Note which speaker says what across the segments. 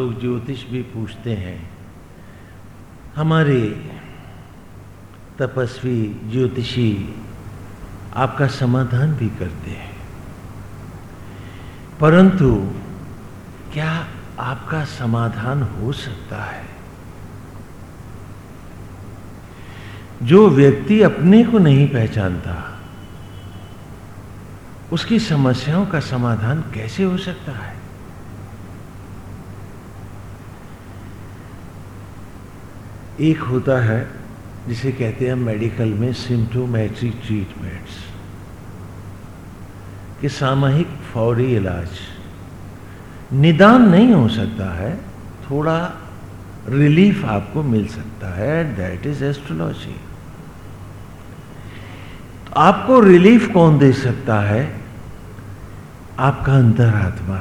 Speaker 1: लोग ज्योतिष भी पूछते हैं। हमारे तपस्वी ज्योतिषी आपका समाधान भी करते हैं। परंतु क्या आपका समाधान हो सकता है? जो व्यक्ति अपने को नहीं पहचानता, उसकी समस्याओं का समाधान कैसे हो सकता है? एक होता है, जिसे कहते हैं मेडिकल में सिम्टोमेट्रिक ट्रीटमेंट्स कि सामूहिक फौरी इलाज। निदान नहीं हो सकता है, थोड़ा रिलीफ आपको मिल सकता है दैट इज़ एस्ट्रोलॉजी तो आपको रिलीफ कौन दे सकता है? आपका अंतरात्मा।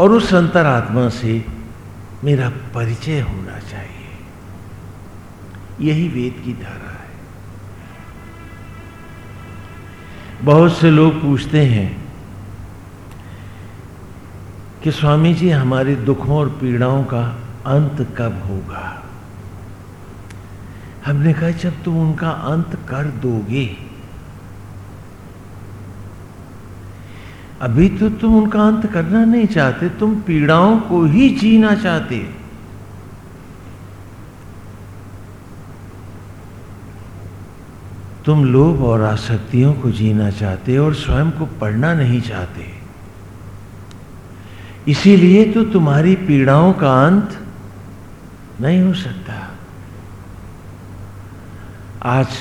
Speaker 1: और उस अंतरात्मा से मेरा परिचय होना चाहिए। यही वेद की धारा है। बहुत से लोग पूछते हैं कि स्वामी जी हमारे दुखों और पीड़ाओं का अंत कब होगा? हमने कहा, जब तुम उनका अंत कर दोगे अभी तो तुम उनका अंत करना नहीं चाहते, तुम पीड़ाओं को ही जीना चाहते। तुम लोभ और आसक्तियों को जीना चाहते और स्वयं को पढ़ना नहीं चाहते। इसीलिए तो तुम्हारी पीड़ाओं का अंत नहीं हो सकता। आज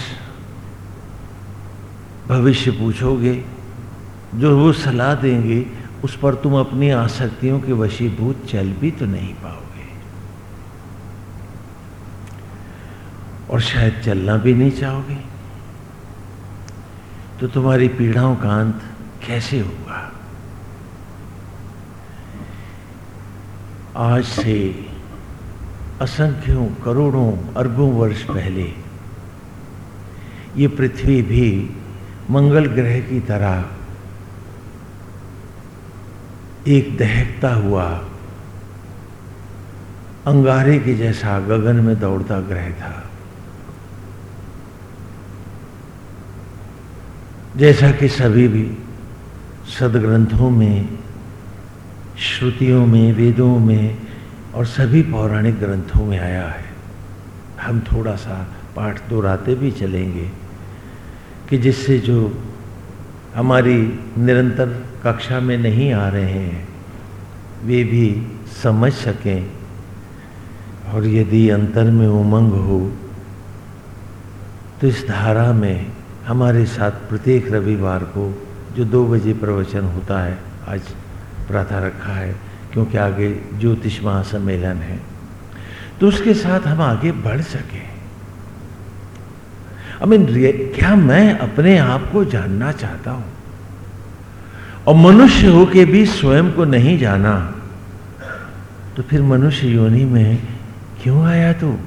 Speaker 1: भविष्य पूछोगे जो वो सलाह देंगे, उस पर तुम अपनी आसक्तियों के वशीभूत चल भी तो नहीं पाओगे। और शायद चलना भी नहीं चाहोगे। तो तुम्हारी पीड़ाओं का अंत कैसे होगा? आज से असंख्यों, करोड़ों, अरबों वर्ष पहले ये पृथ्वी भी मंगल ग्रह की तरह एक दहकता हुआ, अंगारे के जैसा गगन में दौड़ता ग्रह था। जैसा कि सभी भी सदग्रंथों में, श्रुतियों में, वेदों में और सभी पौराणिक ग्रंथों में आया है। हम थोड़ा सा पाठ दोहराते भी चलेंगे कि जिससे जो हमारी निरंतर कक्षा में नहीं आ रहे हैं, वे भी समझ सकें। और यदि अंतर में उमंग हो तो इस धारा में हमारे साथ प्रत्येक रविवार को, जो दो बजे प्रवचन होता है, आज प्रातः रखा है, क्योंकि आगे ज्योतिष महासम्मेलन है तो उसके साथ हम आगे बढ़ सकें। आई मीन क्या मैं अपने आप को जानना चाहता हूँ? और मनुष्य हो के भी स्वयं को नहीं जाना तो फिर मनुष्य योनि में क्यों आया तू?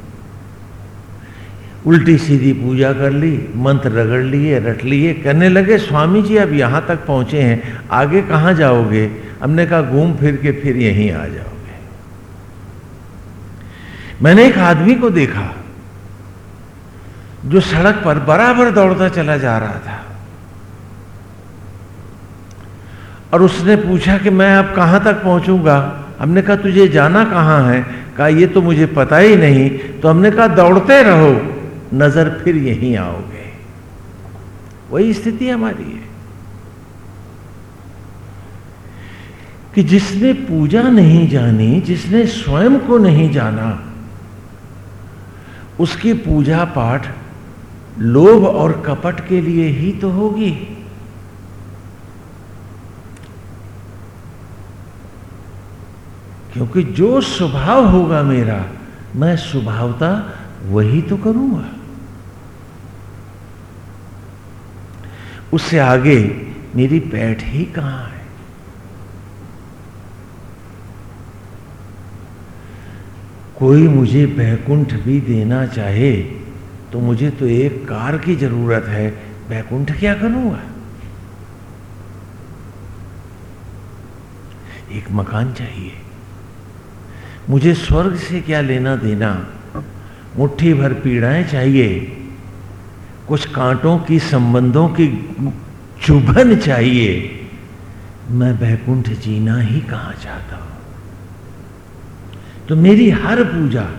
Speaker 1: उल्टी सीधी पूजा कर ली, मंत्र रगड़ लिए, रट लिए करने लगे, स्वामी जी, अब यहाँ तक पहुँचे हैं, आगे कहाँ जाओगे? हमने कहा, घूम फिर के फिर यहीं आ जाओगे. मैंने एक आदमी को देखा, जो सड़क पर बराबर दौड़ता चला जा रहा था। और उसने पूछा कि मैं अब कहाँ तक पहुंचूँगा? हमने कहा, तुझे जाना कहाँ है? कहा, ये तो मुझे पता ही नहीं। तो हमने कहा, दौड़ते रहो, नज़र फिर यहीं आओगे। वही स्थिति हमारी है कि जिसने पूजा नहीं जानी, जिसने स्वयं को नहीं जाना, उसकी पूजा पाठ लोभ और कपट के लिए ही तो होगी। क्योंकि जो स्वभाव होगा मेरा, मैं स्वभावता वही तो करूँगा। उससे आगे मेरी पैठ ही कहाँ है? कोई मुझे बैकुंठ भी देना चाहे तो मुझे तो एक कार की ज़रूरत है। बैकुंठ क्या करूँगा? एक मकान चाहिए। मुझे स्वर्ग से क्या लेना देना? मुट्ठी भर पीड़ाएँ चाहिए। कुछ कांटों की संबंधों की चुभन चाहिए। मैं बैकुंठ जीना ही कहा चाहता हूँ? तो मेरी हर पूजा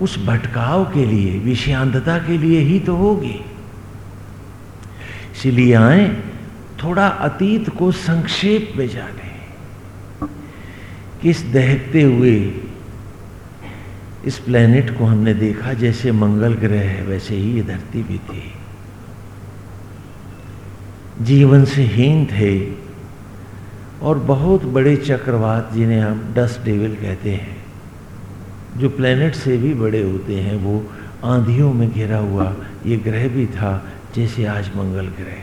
Speaker 1: उस भटकाव के लिए, विषयांतता के लिए ही तो होगी। इसलिए आए, थोड़ा अतीत को संक्षेप में जाने। किस दहकते हुए इस प्लेनेट को हमने देखा जैसे मंगल ग्रह है, वैसे ही ये धरती भी थी। जीवन से हीन थे और बहुत बड़े चक्रवात जिन्हें हम डस्ट डेविल कहते हैं, जो प्लेनेट से भी बड़े होते हैं, वो आंधियों में घिरा हुआ ये ग्रह भी था जैसे आज मंगल ग्रह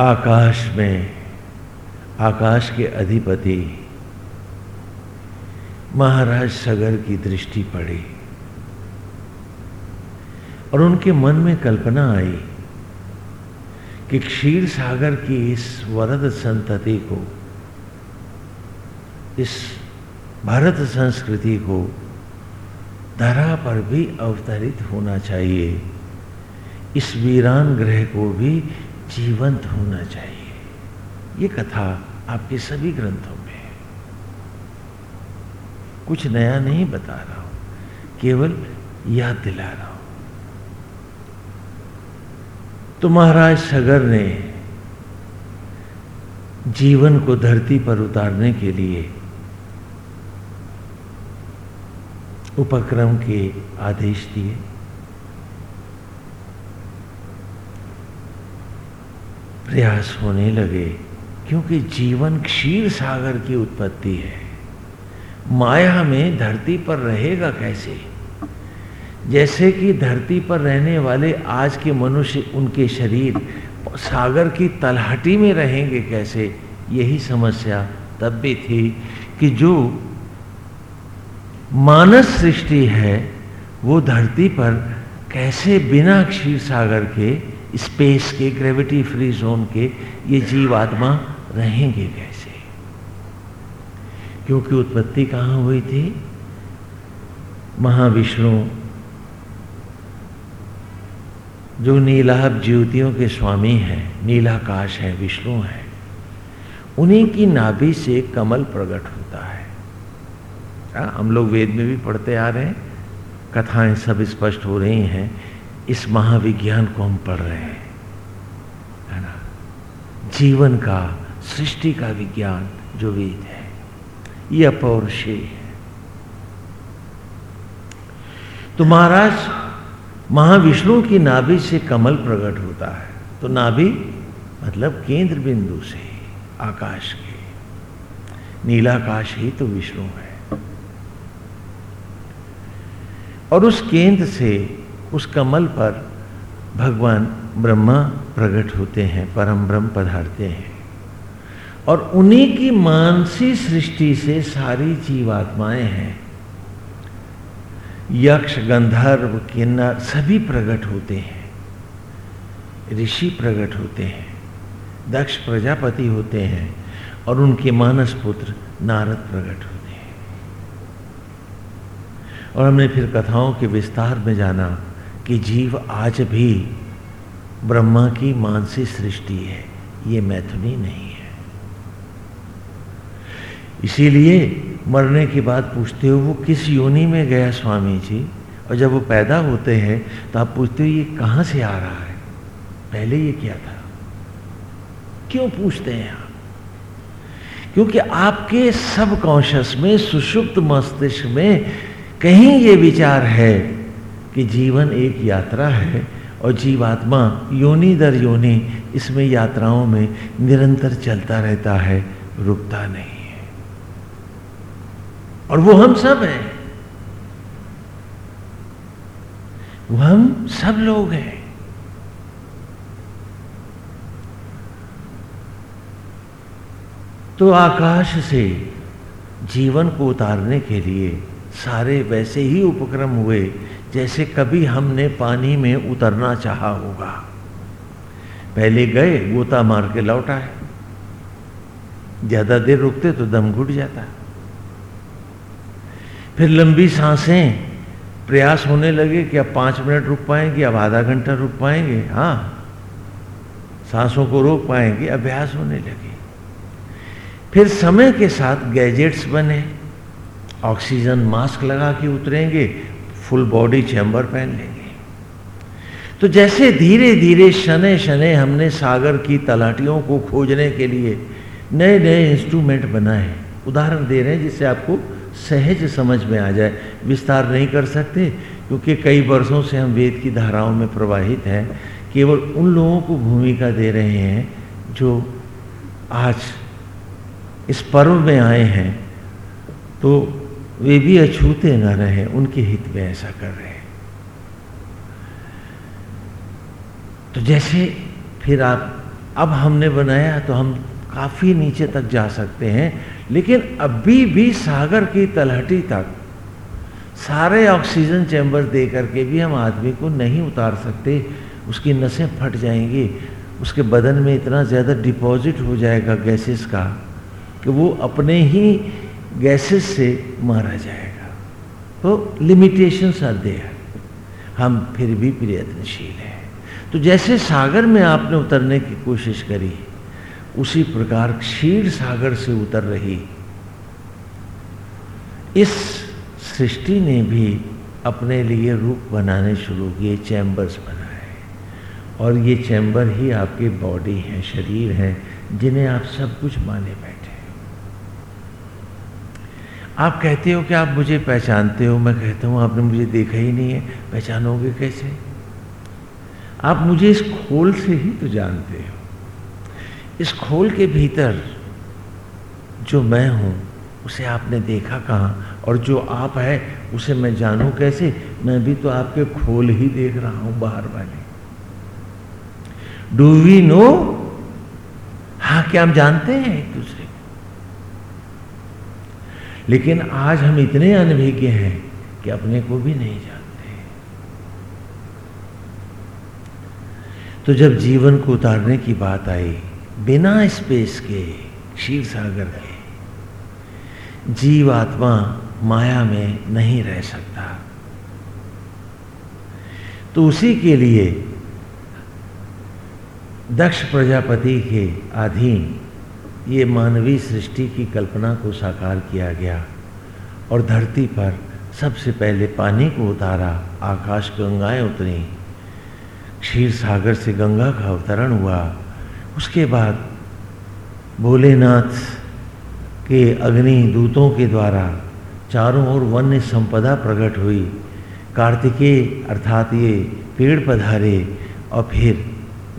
Speaker 1: आकाश में आकाश के अधिपति। महाराज सगर की दृष्टि पड़ी। और उनके मन में कल्पना आई कि क्षीर सागर की इस वरद संतति को, इस भारत संस्कृति को धरा पर भी अवतरित होना चाहिए। इस वीरान ग्रह को भी जीवंत होना चाहिए। ये कथा आपके सभी ग्रंथों में कुछ नया नहीं बता रहा हूँ, केवल याद दिला रहा हूँ। तो महाराज सगर ने जीवन को धरती पर उतारने के लिए उपक्रम के आदेश दिए। प्रयास होने लगे। क्योंकि जीवन क्षीर सागर की उत्पत्ति है। माया में धरती पर रहेगा कैसे? जैसे कि धरती पर रहने वाले आज के मनुष्य उनके शरीर सागर की तलहटी में रहेंगे कैसे? यही समस्या तब भी थी कि जो मानस सृष्टि है, वो धरती पर कैसे बिना क्षीर सागर के, स्पेस के ग्रेविटी फ्री जोन के, ये जीवात्मा रहेंगे कैसे? क्योंकि उत्पत्ति कहाँ हुई थी? महाविष्णु जो नीलाभ ज्योतियों के स्वामी हैं नीलाकाश है विष्णु है उन्हीं की नाभि से कमल प्रकट होता है। आ, हाँ, हम लोग वेद में भी पढ़ते आ रहे हैं कथाएँ सब स्पष्ट हो रही हैं इस महाविज्ञान को हम पढ़ रहे हैं है ना? जीवन का सृष्टि का विज्ञान जो वेद है, ये अपौरुषेय है। तो महाराज, महाविष्णु की नाभि से कमल प्रकट होता है। तो नाभि मतलब केंद्र बिंदु से आकाश के। नीलाकाश ही तो विष्णु है। और उस केंद्र से, उस कमल पर भगवान ब्रह्मा प्रकट होते हैं, परम ब्रह्म पधारते हैं। और उन्हीं की मानसी सृष्टि से सारी जीवात्माएँ हैं। यक्ष, गंधर्व, किन्नर सभी प्रकट होते हैं। ऋषि प्रकट होते हैं। दक्ष प्रजापति होते हैं और उनके मानस पुत्र नारद प्रकट होते हैं। और हमने फिर कथाओं के विस्तार में जाना कि जीव आज भी ब्रह्मा की मानसी सृष्टि है, ये मैथुनी नहीं। इसीलिए मरने के बाद पूछते हो, वो किस योनि में गया स्वामी जी? और जब वो पैदा होते हैं तो आप पूछते हो, ये कहाँ से आ रहा है? पहले ये क्या था? क्यों पूछते हैं आप? क्योंकि आपके सब कॉन्शियस में, सुषुप्त मस्तिष्क में कहीं ये विचार है कि जीवन एक यात्रा है और जीवात्मा योनि दर योनि इसमें यात्राओं में निरंतर चलता रहता है, रुकता नहीं। और वो हम सब हैं। वो हम सब लोग हैं। तो आकाश से जीवन को उतारने के लिए सारे वैसे ही उपक्रम हुए जैसे कभी हमने पानी में उतरना चाहा होगा। पहले गए, गोता मार के लौट आए। ज़्यादा देर रुकते तो दम घुट जाता। फिर लंबी साँसें। प्रयास होने लगे कि अब पाँच मिनट रुक पाएँगे, अब आधा घंटा रुक पाएँगे। हाँ सांसों को रोक पाएँगे, अभ्यास होने लगे। फिर समय के साथ गैजेट्स बने, ऑक्सीजन मास्क लगा के उतरेंगे, फुल बॉडी चैम्बर पहन लेंगे। तो जैसे धीरे धीरे शने शने हमने सागर की तलाटियों को खोजने के लिए नए नए इंस्ट्रूमेंट बनाए उदाहरण दे रहे हैं जिससे आपको सहज समझ में आ जाए, विस्तार नहीं कर सकते, क्योंकि कई वर्षों से हम वेद की धाराओं में प्रवाहित हैं, केवल उन लोगों को भूमिका दे रहे हैं, जो आज इस पर्व में आए हैं तो वे भी अछूते न रहे, उनके हित में ऐसा कर रहे हैं। तो जैसे फिर आप, अब हमने बनाया तो हम काफ़ी नीचे तक जा सकते हैं, लेकिन अभी भी सागर की तलहटी तक सारे ऑक्सीजन चैम्बर दे करके भी हम आदमी को नहीं उतार सकते, उसकी नसें फट जाएँगी, उसके बदन में इतना ज़्यादा डिपॉजिट हो जाएगा गैसेस का कि वो अपने ही गैसेस से मारा जाएगा। तो लिमिटेशंस आर देयर हम फिर भी प्रयत्नशील हैं। तो जैसे सागर में आपने उतरने की कोशिश करी उसी प्रकार क्षीर सागर से उतर रही। इस सृष्टि ने भी अपने लिए रूप बनाने शुरू किए, चैम्बर्स बनाए। और ये चैम्बर ही आपकी बॉडी है, शरीर है, जिन्हें आप सब कुछ माने बैठे आप कहते हो कि आप मुझे पहचानते हो, मैं कहता हूँ, आपने मुझे देखा ही नहीं है, पहचानोगे कैसे? आप मुझे इस खोल से ही तो जानते हो। इस खोल के भीतर जो मैं हूँ, उसे आपने देखा कहाँ? और जो आप है, उसे मैं जानूं कैसे? मैं भी तो आपके खोल ही देख रहा हूँ बाहर वाले। डू वी नो हाँ क्या हम जानते हैं एक दूसरे को? लेकिन आज हम इतने अनभिज्ञ हैं कि अपने को भी नहीं जानते। तो जब जीवन को उतारने की बात आई बिना स्पेस के क्षीर सागर के जीव आत्मा माया में नहीं रह सकता। तो उसी के लिए दक्ष प्रजापति के अधीन ये मानवीय सृष्टि की कल्पना को साकार किया गया और धरती पर सबसे पहले पानी को उतारा, आकाश गंगाएँ उतरी। क्षीर सागर से गंगा का अवतरण हुआ। उसके बाद भोलेनाथ के अग्नि दूतों के द्वारा चारों ओर वन्य संपदा प्रकट हुई। कार्तिकेय अर्थात ये पेड़ पधारे और फिर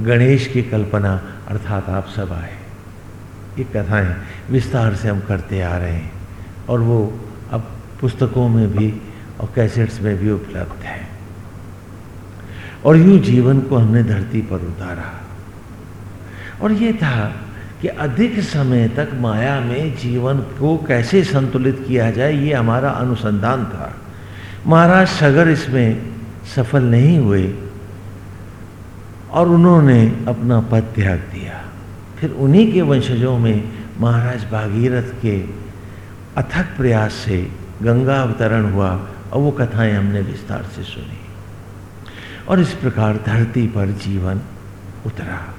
Speaker 1: गणेश की कल्पना अर्थात आप सब आए। ये कथाएँ विस्तार से हम करते आ रहे हैं और वो अब पुस्तकों में भी और कैसेट्स में भी उपलब्ध है। और यूँ जीवन को हमने धरती पर उतारा। और ये था कि अधिक समय तक माया में जीवन को कैसे संतुलित किया जाए, ये हमारा अनुसंधान था। महाराज सगर इसमें सफल नहीं हुए और उन्होंने अपना पद त्याग दिया। फिर उन्हीं के वंशजों में महाराज भागीरथ के अथक प्रयास से गंगा अवतरण हुआ और वो कथाएँ हमने विस्तार से सुनी। और इस प्रकार धरती पर जीवन उतरा।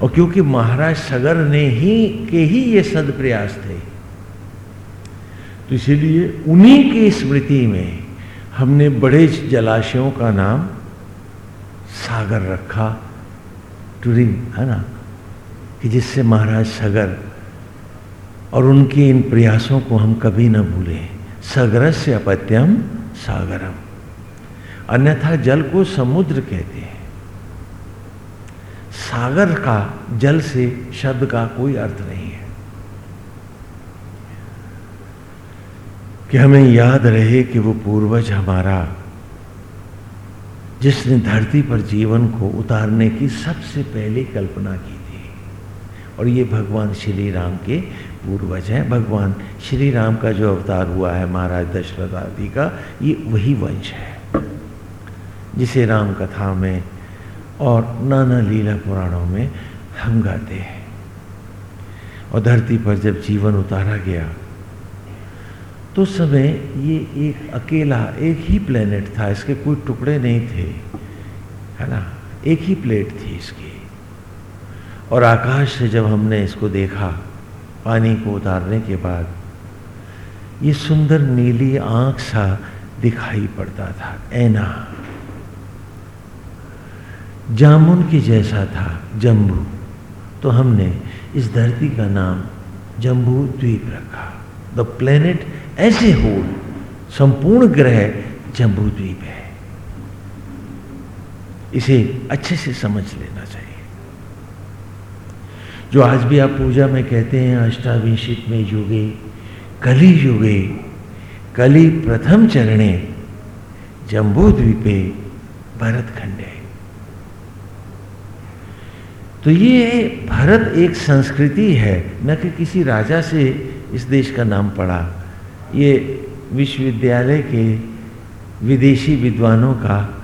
Speaker 1: और क्योंकि महाराज सगर ने ही, के ही ये सद प्रयास थे तो इसीलिए उन्हीं की स्मृति में हमने बड़े जलाशयों का नाम सागर रखा टूरिंग है ना? कि जिससे महाराज सगर और उनके इन प्रयासों को हम कभी न भूलें। सगर से अपत्यम सागरम। अन्यथा जल को समुद्र कहते हैं। सागर का जल से शब्द का कोई अर्थ नहीं है। कि हमें याद रहे कि वो पूर्वज हमारा जिसने धरती पर जीवन को उतारने की सबसे पहले कल्पना की थी। और ये भगवान श्री राम के पूर्वज हैं। भगवान श्री राम का जो अवतार हुआ है महाराज दशरथ आदि का, ये वही वंश है, जिसे राम कथा में और नाना लीला पुराणों में हम गाते हैं। और धरती पर जब जीवन उतारा गया तो समय ये एक अकेला, एक ही प्लेनेट था, इसके कोई टुकड़े नहीं थे, है ना? एक ही प्लेट थी इसकी। और आकाश से जब हमने इसको देखा, पानी को उतारने के बाद, ये सुंदर नीली आँख सा दिखाई पड़ता था, ऐना। जामुन के जैसा था, जम्बू। तो हमने इस धरती का नाम जम्बू द्वीप रखा। द प्लेनेट ऐसे होल संपूर्ण ग्रह जम्बू द्वीप है। इसे अच्छे से समझ लेना चाहिए। जो आज भी आप पूजा में कहते हैं अष्टाविंशित में युगे, कली युगे, कली प्रथम चरणे, जम्बू द्वीपे भरत खंडे तो ये भारत एक संस्कृति है। न कि किसी राजा से इस देश का नाम पड़ा। ये विश्वविद्यालय के विदेशी विद्वानों का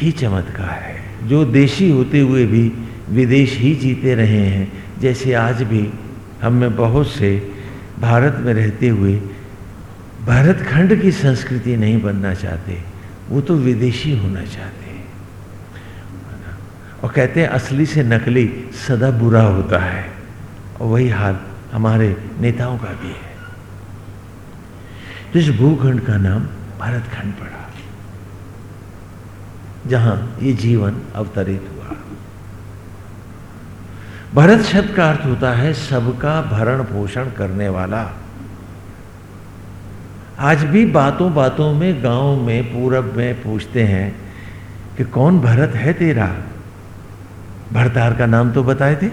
Speaker 1: ही चमत्कार है। जो देशी होते हुए भी विदेश ही जीते रहे हैं। जैसे आज भी हम में बहुत से भारत में रहते हुए भारत खंड की संस्कृति नहीं बनना चाहते। वो तो विदेशी होना चाहते। और कहते हैं, असली से नकली सदा बुरा होता है। और वही हाल हमारे नेताओं का भी है। तो इस भूखंड का नाम भारत खंड पड़ा, जहाँ ये जीवन अवतरित हुआ। भरत शब्द का अर्थ होता है, सबका भरण पोषण करने वाला। आज भी बातों बातों में, गाँव में, पूरब में पूछते हैं कि कौन भरत है तेरा? भरतार का नाम तो बताए थे।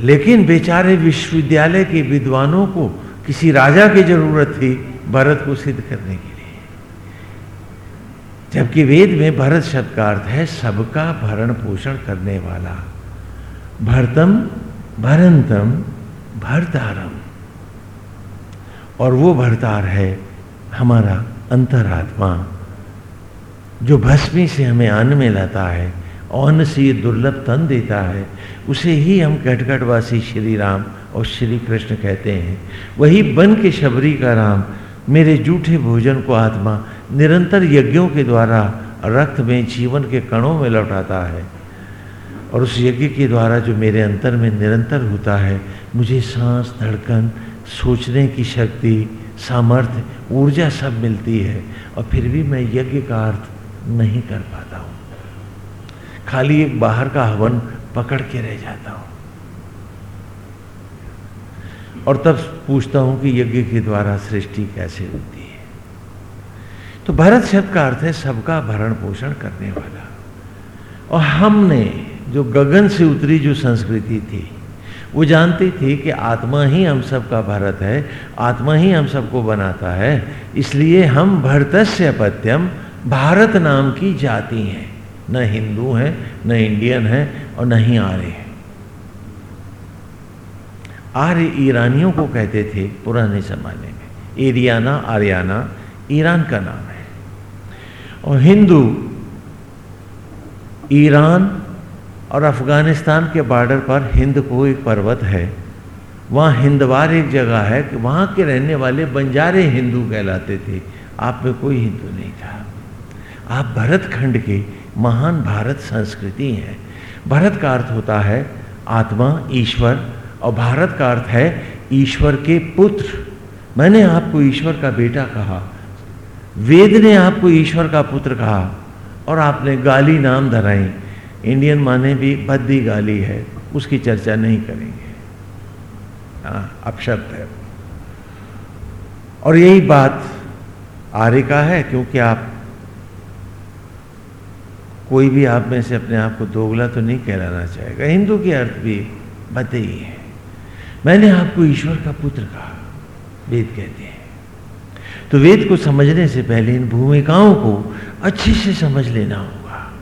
Speaker 1: लेकिन बेचारे विश्वविद्यालय के विद्वानों को किसी राजा की ज़रूरत थी भरत को सिद्ध करने के लिए। जबकि वेद में भरत शब्द का अर्थ है, सबका भरण पोषण करने वाला। भरतम, भरंतम, भरतारम। और वो भरतार है हमारा अंतरात्मा। जो भस्मी से हमें अन्न में लाता है, अन्न से ये दुर्लभ तन देता है, उसे ही हम कटकटवासी श्री राम और श्री कृष्ण कहते हैं। वही बन के शबरी का राम, मेरे जूठे भोजन को आत्मा निरंतर यज्ञों के द्वारा रक्त में जीवन के कणों में लौटाता है और उस यज्ञ के द्वारा जो मेरे अंतर में निरंतर होता है, मुझे सांस, धड़कन, सोचने की शक्ति, सामर्थ्य, ऊर्जा सब मिलती है। और फिर भी मैं यज्ञ का अर्थ नहीं कर पाता हूँ। खाली एक बाहर का हवन पकड़ के रह जाता हूँ। और तब पूछता हूँ कि यज्ञ के द्वारा सृष्टि कैसे होती है। तो भरत शब्द का अर्थ है सबका भरण पोषण करने वाला। और हमने जो गगन से उतरी जो संस्कृति थी, वो जानती थी कि आत्मा ही हम सब का भारत है, आत्मा ही हम सबको बनाता है, इसलिए हम भरतस्य अपत्यम भारत नाम की जाति है। न हिंदू है, न इंडियन है और न ही आर्य हैं। आर्य ईरानियों को कहते थे पुराने जमाने में। एरियाना, आर्याना, ईरान का नाम है। और हिंदू, ईरान और अफ़गानिस्तान के बॉर्डर पर हिंद को एक पर्वत है। वहाँ हिंदवार एक जगह है कि वहाँ के रहने वाले बंजारे हिंदू कहलाते थे। आप में कोई हिंदू नहीं था। आप भरत खंड के महान भारत संस्कृति हैं। भरत का अर्थ होता है आत्मा, ईश्वर, और भारत का अर्थ है ईश्वर के पुत्र। मैंने आपको ईश्वर का बेटा कहा। वेद ने आपको ईश्वर का पुत्र कहा, और आपने गाली नाम धराई। इंडियन माने भी भद्दी गाली है, उसकी चर्चा नहीं करेंगे। अपशब्द है। और यही बात आर्य का है, क्योंकि आप कोई भी आप में से अपने आप को दोगला तो नहीं कहलाना चाहेगा। हिंदू के अर्थ भी बते ही है। मैंने आपको ईश्वर का पुत्र कहा, वेद कहते हैं। तो वेद को समझने से पहले इन भूमिकाओं को अच्छे से समझ लेना होगा।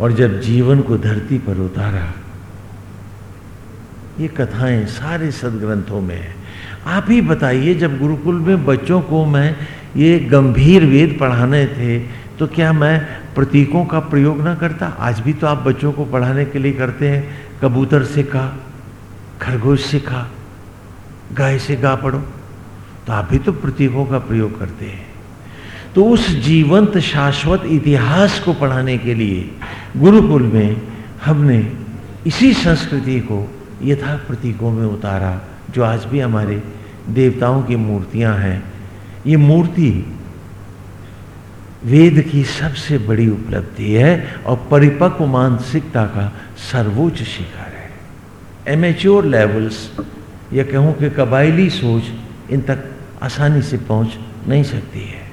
Speaker 1: और जब जीवन को धरती पर उतारा, ये कथाएँ सारे सदग्रंथों में है। आप ही बताइए, जब गुरुकुल में बच्चों को मैं ये गंभीर वेद पढ़ाने थे तो क्या मैं प्रतीकों का प्रयोग ना करता? आज भी तो आप बच्चों को पढ़ाने के लिए करते हैं। कबूतर से कहा, खरगोश से कहा, गाय से गा पढ़ो तो आप भी तो प्रतीकों का प्रयोग करते हैं। तो उस जीवंत, शाश्वत इतिहास को पढ़ाने के लिए गुरुकुल में हमने इसी संस्कृति को यथा प्रतीकों में उतारा, जो आज भी हमारे देवताओं की मूर्तियाँ हैं। ये मूर्ति वेद की सबसे बड़ी उपलब्धि है और परिपक्व मानसिकता का सर्वोच्च शिखर है। एमेच्योर लेवल्स या कहूँ कि कबायली सोच, इन तक आसानी से पहुँच नहीं सकती है।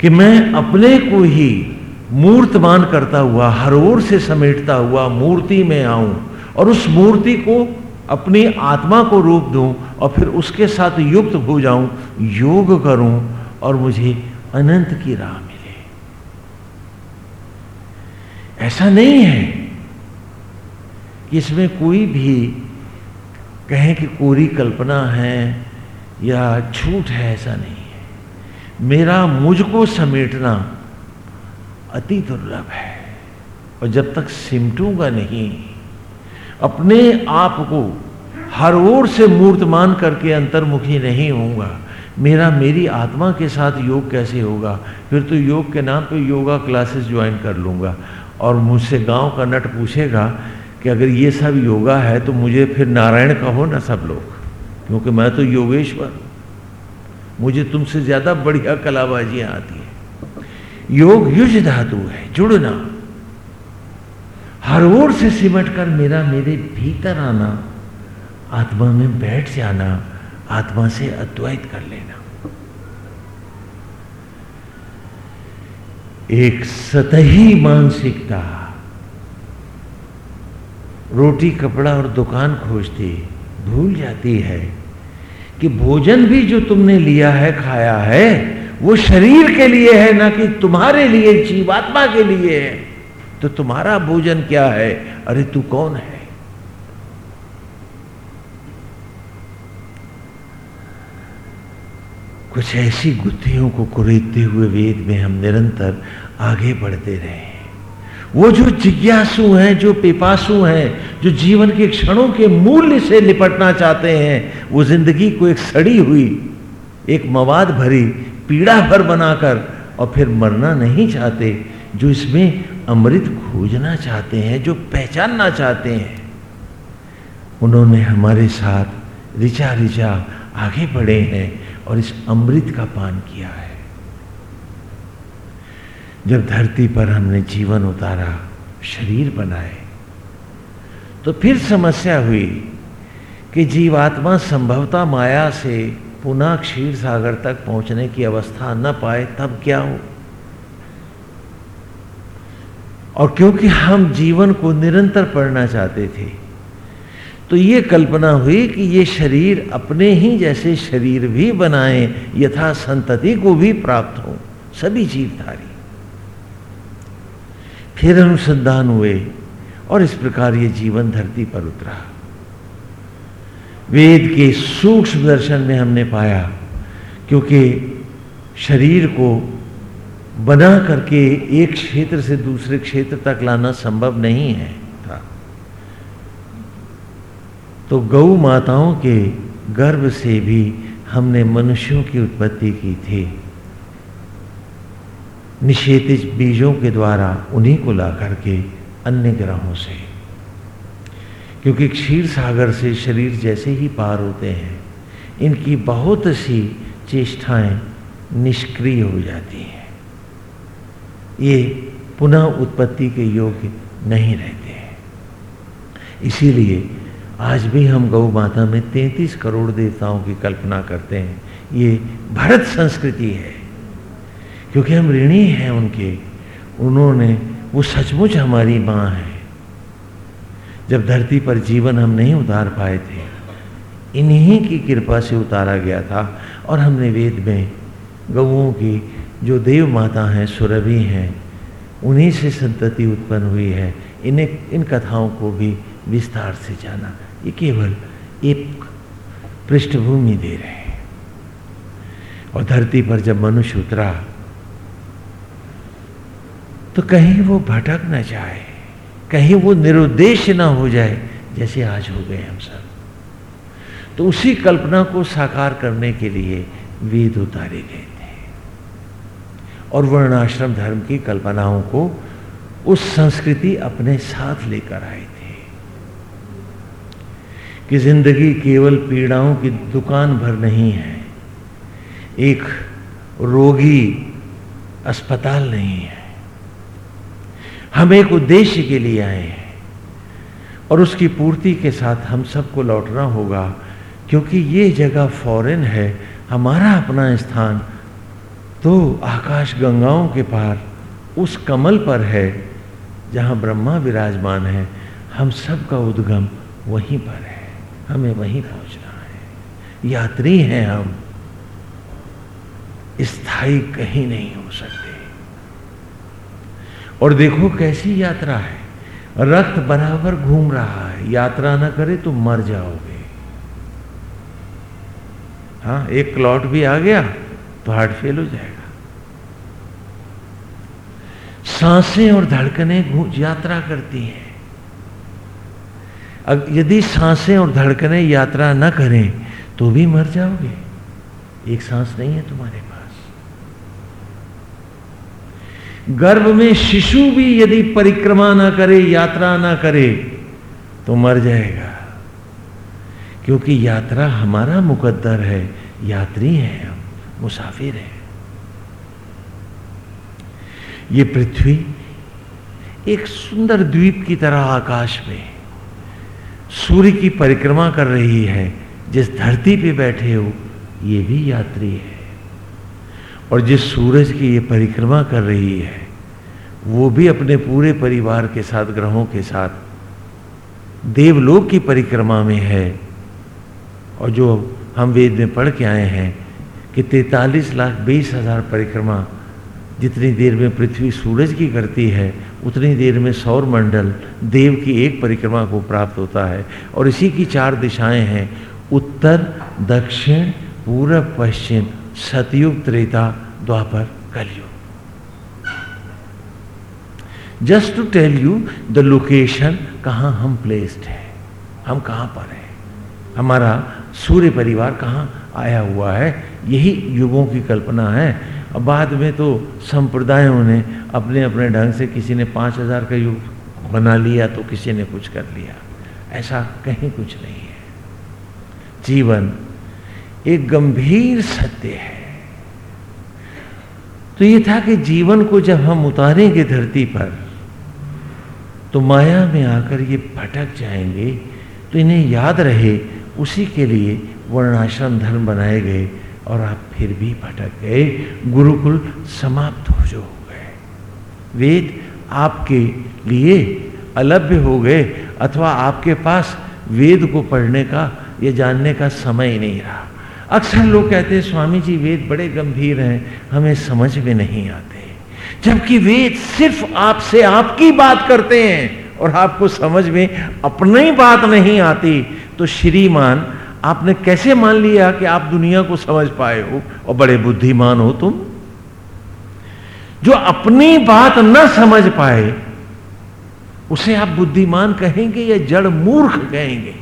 Speaker 1: कि मैं अपने को ही मूर्तमान करता हुआ, हर ओर से समेटता हुआ मूर्ति में आऊँ और उस मूर्ति को अपनी आत्मा को रूप दूँ और फिर उसके साथ युक्त हो जाऊँ, योग करूँ और मुझे अनंत की राह मिले। ऐसा नहीं है कि इसमें कोई भी कहें कि कोरी कल्पना है या झूठ है, ऐसा नहीं है। मेरा, मुझको समेटना अति दुर्लभ है। और जब तक सिमटूँगा नहीं अपने आप को हर ओर से मूर्तमान करके अंतर्मुखी नहीं होऊँगा। मेरा, मेरी आत्मा के साथ योग कैसे होगा? फिर तो योग के नाम पे योगा क्लासेस ज्वाइन कर लूँगा। और मुझसे गाँव का नट पूछेगा कि अगर ये सब योगा है तो मुझे फिर नारायण कहो ना सब लोग, क्योंकि मैं तो योगेश्वर मुझे तुमसे ज़्यादा बढ़िया कलाबाजियाँ आती है। योग युज धातु है, जुड़ना। हर ओर से सिमट कर मेरा मेरे भीतर आना, आत्मा में बैठ जाना आत्मा से अद्वैत कर लेना। एक सतही मानसिकता, रोटी, कपड़ा और दुकान खोजती, भूल जाती है कि भोजन भी जो तुमने लिया है, खाया है, वो शरीर के लिए है, ना कि तुम्हारे लिए, जीवात्मा के लिए है। तो तुम्हारा भोजन क्या है? अरे तू कौन है? कुछ ऐसी गुत्थियों को कुरेदते हुए वेद में हम निरंतर आगे बढ़ते रहे वो जो जिज्ञासु हैं, जो पिपासु हैं, जो जीवन के क्षणों के मूल्य से निपटना चाहते हैं, वो ज़िंदगी को एक सड़ी हुई, एक मवाद भरी पीड़ा भर बनाकर और फिर मरना नहीं चाहते, जो इसमें अमृत खोजना चाहते हैं, जो पहचानना चाहते हैं। उन्होंने हमारे साथ रिचा रिचा आगे बढ़े हैं और इस अमृत का पान किया है। जब धरती पर हमने जीवन उतारा, शरीर बनाए तो फिर समस्या हुई कि जीवात्मा संभवता माया से पुनः क्षीर सागर तक पहुँचने की अवस्था न पाए, तब क्या हो और क्योंकि हम जीवन को निरंतर पढ़ना चाहते थे तो ये कल्पना हुई कि ये शरीर अपने ही जैसे शरीर भी बनाए, यथा संतति को भी प्राप्त हो, सभी जीवधारी। फिर अनुसंधान हुए और इस प्रकार ये जीवन धरती पर उतरा। वेद के सूक्ष्म दर्शन में हमने पाया, क्योंकि शरीर को बना करके एक क्षेत्र से दूसरे क्षेत्र तक लाना संभव नहीं है, था। तो गौ माताओं के गर्भ से भी हमने मनुष्यों की उत्पत्ति की थी। निषेधित बीजों के द्वारा उन्हीं को ला करके अन्य ग्रहों से। क्योंकि क्षीर सागर से शरीर जैसे ही पार होते हैं, इनकी बहुत सी चेष्टाएँ निष्क्रिय हो जाती हैं। ये पुनः उत्पत्ति के योग्य नहीं रहते हैं। इसीलिए आज भी हम गौ माता में 33 करोड़ देवताओं की कल्पना करते हैं। ये भरत संस्कृति है। क्योंकि हम ऋणी हैं उनके, उन्होंने, वो सचमुच हमारी माँ है। जब धरती पर जीवन हम नहीं उतार पाए थे, इन्हीं की कृपा से उतारा गया था और हमने वेद में गौओं की जो देव माता हैं, सुरभि हैं, उन्हीं से संतति उत्पन्न हुई है। इन्हें, इन कथाओं को भी विस्तार से जाना। ये केवल एक पृष्ठभूमि दे रहे हैं। और धरती पर जब मनुष्य उतरा तो कहीं वो भटक न जाए, कहीं वो निरुद्देश्य ना हो जाए, जैसे आज हो गए हम सब। तो उसी कल्पना को साकार करने के लिए वेद उतारे गए। थे और वर्णाश्रम धर्म की कल्पनाओं को उस संस्कृति अपने साथ लेकर आए थे। कि ज़िंदगी केवल पीड़ाओं की दुकान भर नहीं है, एक रोगी अस्पताल नहीं है। हम एक उद्देश्य के लिए आए हैं और उसकी पूर्ति के साथ हम सबको लौटना होगा, क्योंकि ये जगह फॉरेन है, हमारा अपना स्थान तो आकाश गंगाओं के पार, उस कमल पर है, जहाँ ब्रह्मा विराजमान है, हम सब का उद्गम वहीं पर है, हमें वहीं पहुँचना है। यात्री हैं हम, स्थायी कहीं नहीं हो सकते। और देखो कैसी यात्रा है रक्त बराबर घूम रहा है, यात्रा ना करे तो मर जाओगे। हाँ एक क्लॉट भी आ गया। तो हार्ट फेल हो जाएगा। साँसें और धड़कनें यात्रा करती हैं। अब यदि साँसें और धड़कनें यात्रा न करें तो भी मर जाओगे। एक सांस नहीं है तुम्हारे पास। गर्भ में शिशु भी यदि परिक्रमा ना करे, यात्रा ना करे तो मर जाएगा। क्योंकि यात्रा हमारा मुकद्दर है, यात्री है हम। मुसाफिर है। ये पृथ्वी एक सुंदर द्वीप की तरह आकाश में सूर्य की परिक्रमा कर रही है, जिस धरती पे बैठे हो, ये भी यात्री है। और जिस सूरज की ये परिक्रमा कर रही है, वो भी अपने पूरे परिवार के साथ, ग्रहों के साथ, देवलोक की परिक्रमा में है। और जो हम वेद में पढ़ के आए हैं कि तैतालीस लाख बीस हज़ार परिक्रमा जितनी देर में पृथ्वी सूरज की करती है, उतनी देर में सौर मंडल देव की एक परिक्रमा को प्राप्त होता है। और इसी की चार दिशाएँ हैं। उत्तर, दक्षिण पूर्व पश्चिम, Satyug, Treta, Dwapar, Kalyug. Just to tell you the location कहाँ हम प्लेस्ड है। हम कहाँ पर हैं। हमारा सूर्य परिवार कहाँ आया हुआ है? यही युगों की कल्पना है। अब बाद में तो संप्रदायों ने अपने अपने ढंग से किसी ने पाँच हज़ार का युग बना लिया तो किसी ने कुछ कर लिया। ऐसा कहीं कुछ नहीं है। जीवन एक गंभीर सत्य है। तो ये था कि जीवन को जब हम उतारेंगे धरती पर तो माया में आकर ये भटक जाएँगे तो इन्हें याद रहे, उसी के लिए वर्णाश्रम धर्म बनाए गए। और आप फिर भी भटक गए। गुरुकुल समाप्त हो जो हो गए। वेद आपके लिए अलभ्य हो गए अथवा आपके पास वेद को पढ़ने का या जानने का समय ही नहीं रहा। अक्सर लोग कहते हैं स्वामी जी वेद बड़े गंभीर हैं, हमें समझ में नहीं आते। जबकि वेद सिर्फ़ आपसे आपकी बात करते हैं और आपको समझ में अपनी बात नहीं आती। तो श्रीमान आपने कैसे मान लिया कि आप दुनिया को समझ पाए हो और बड़े बुद्धिमान हो तुम? जो अपनी बात न समझ पाए, उसे आप बुद्धिमान कहेंगे या जड़ मूर्ख कहेंगे?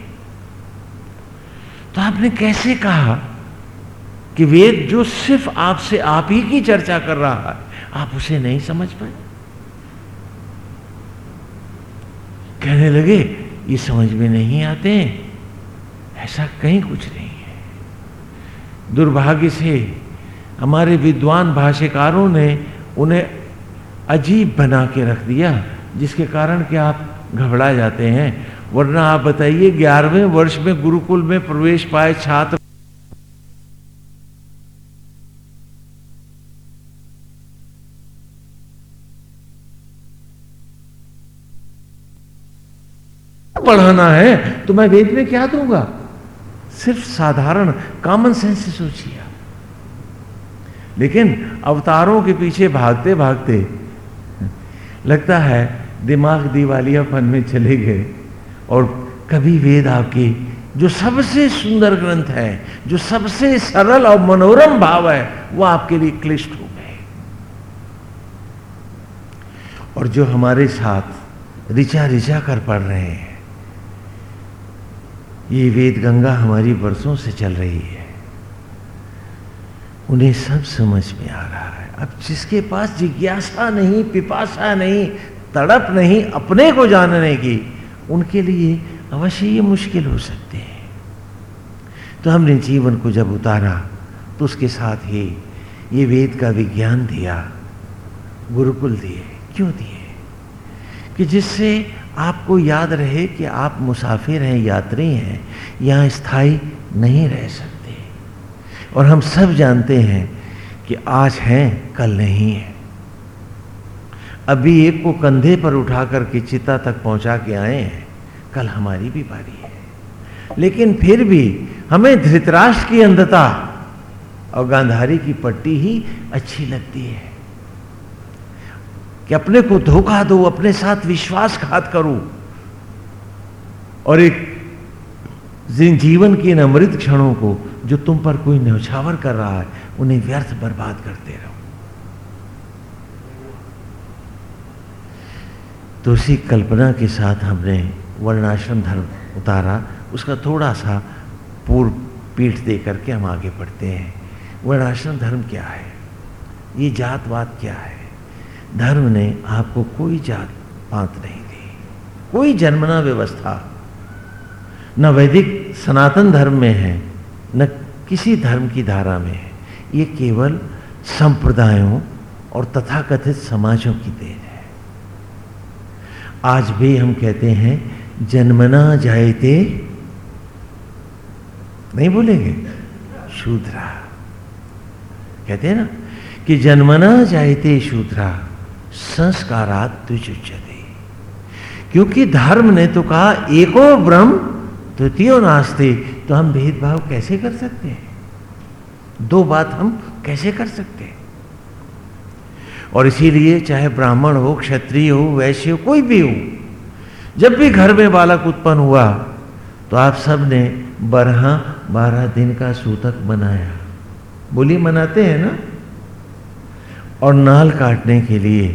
Speaker 1: तो आपने कैसे कहा कि वेद जो सिर्फ़ आपसे आप ही की चर्चा कर रहा है, आप उसे नहीं समझ पाए? कहने लगे, ये समझ में नहीं आते ऐसा कहीं कुछ नहीं है। दुर्भाग्य से हमारे विद्वान भाष्यकारों ने उन्हें अजीब बना के रख दिया, जिसके कारण कि आप घबरा जाते हैं। वरना आप बताइए, ग्यारहवें वर्ष में गुरुकुल में प्रवेश पाए छात्र पढ़ाना है तो मैं वेद में क्या दूँगा? सिर्फ़ साधारण कॉमन सेंस से सोचिए लेकिन अवतारों के पीछे भागते भागते लगता है दिमाग दिवालियापन में चले गए, और कभी वेद आपके, जो सबसे सुंदर ग्रंथ है, जो सबसे सरल और मनोरम भाव है, वो आपके लिए क्लिष्ट हो गए। और जो हमारे साथ ऋचा ऋचा कर पढ़ रहे हैं ये वेद गंगा हमारी वर्षों से चल रही है। उन्हें सब समझ में आ रहा है। अब जिसके पास जिज्ञासा नहीं, पिपासा नहीं, तड़प नहीं, अपने को जानने की, उनके लिए अवश्य ये मुश्किल हो सकते हैं। तो हमने जीवन को जब उतारा तो उसके साथ ही ये वेद का विज्ञान दिया, गुरुकुल दिए, क्यों दिए? कि जिससे आपको याद रहे कि आप मुसाफिर हैं, यात्री हैं, यहाँ स्थायी नहीं रह सकते। और हम सब जानते हैं कि आज हैं, कल नहीं है। अभी एक को कंधे पर उठा करके चिता तक पहुँचा के आए हैं, कल हमारी भी बारी है। लेकिन फिर भी हमें धृतराष्ट्र की अंधता और गांधारी की पट्टी ही अच्छी लगती है। कि अपने को धोखा दो, अपने साथ विश्वासघात करो। और एक जीवन के इन अमृत क्षणों को जो तुम पर कोई न्यौछावर कर रहा है, उन्हें व्यर्थ बर्बाद करते रहो। तो उसी कल्पना के साथ हमने वर्णाश्रम धर्म उतारा। उसका थोड़ा सा पूर्व पीठ दे करके हम आगे बढ़ते हैं। वर्णाश्रम धर्म क्या है? ये जातवाद क्या है? धर्म ने आपको कोई जात पात नहीं दी। कोई जन्मना व्यवस्था। न वैदिक सनातन धर्म में है, न किसी धर्म की धारा में है। ये केवल संप्रदायों और तथाकथित समाजों की देन है। आज भी हम कहते हैं, जन्मना जायते। नहीं बोलेंगे? शूद्रा। कहते हैं ना कि जन्मना जायते शूद्रा। संस्कारात तुझुच्यते क्योंकि धर्म ने तो कहा, एको ब्रह्म तृतीय नास्ते। तो हम भेदभाव कैसे कर सकते हैं? दो बात हम कैसे कर सकते हैं? और इसीलिए चाहे ब्राह्मण हो, क्षत्रिय हो, वैश्य हो, कोई भी हो, जब भी घर में बालक उत्पन्न हुआ तो आप सबने बरहा बारह दिन का सूतक बनाया। बोली मनाते हैं ना? और नाल काटने के लिए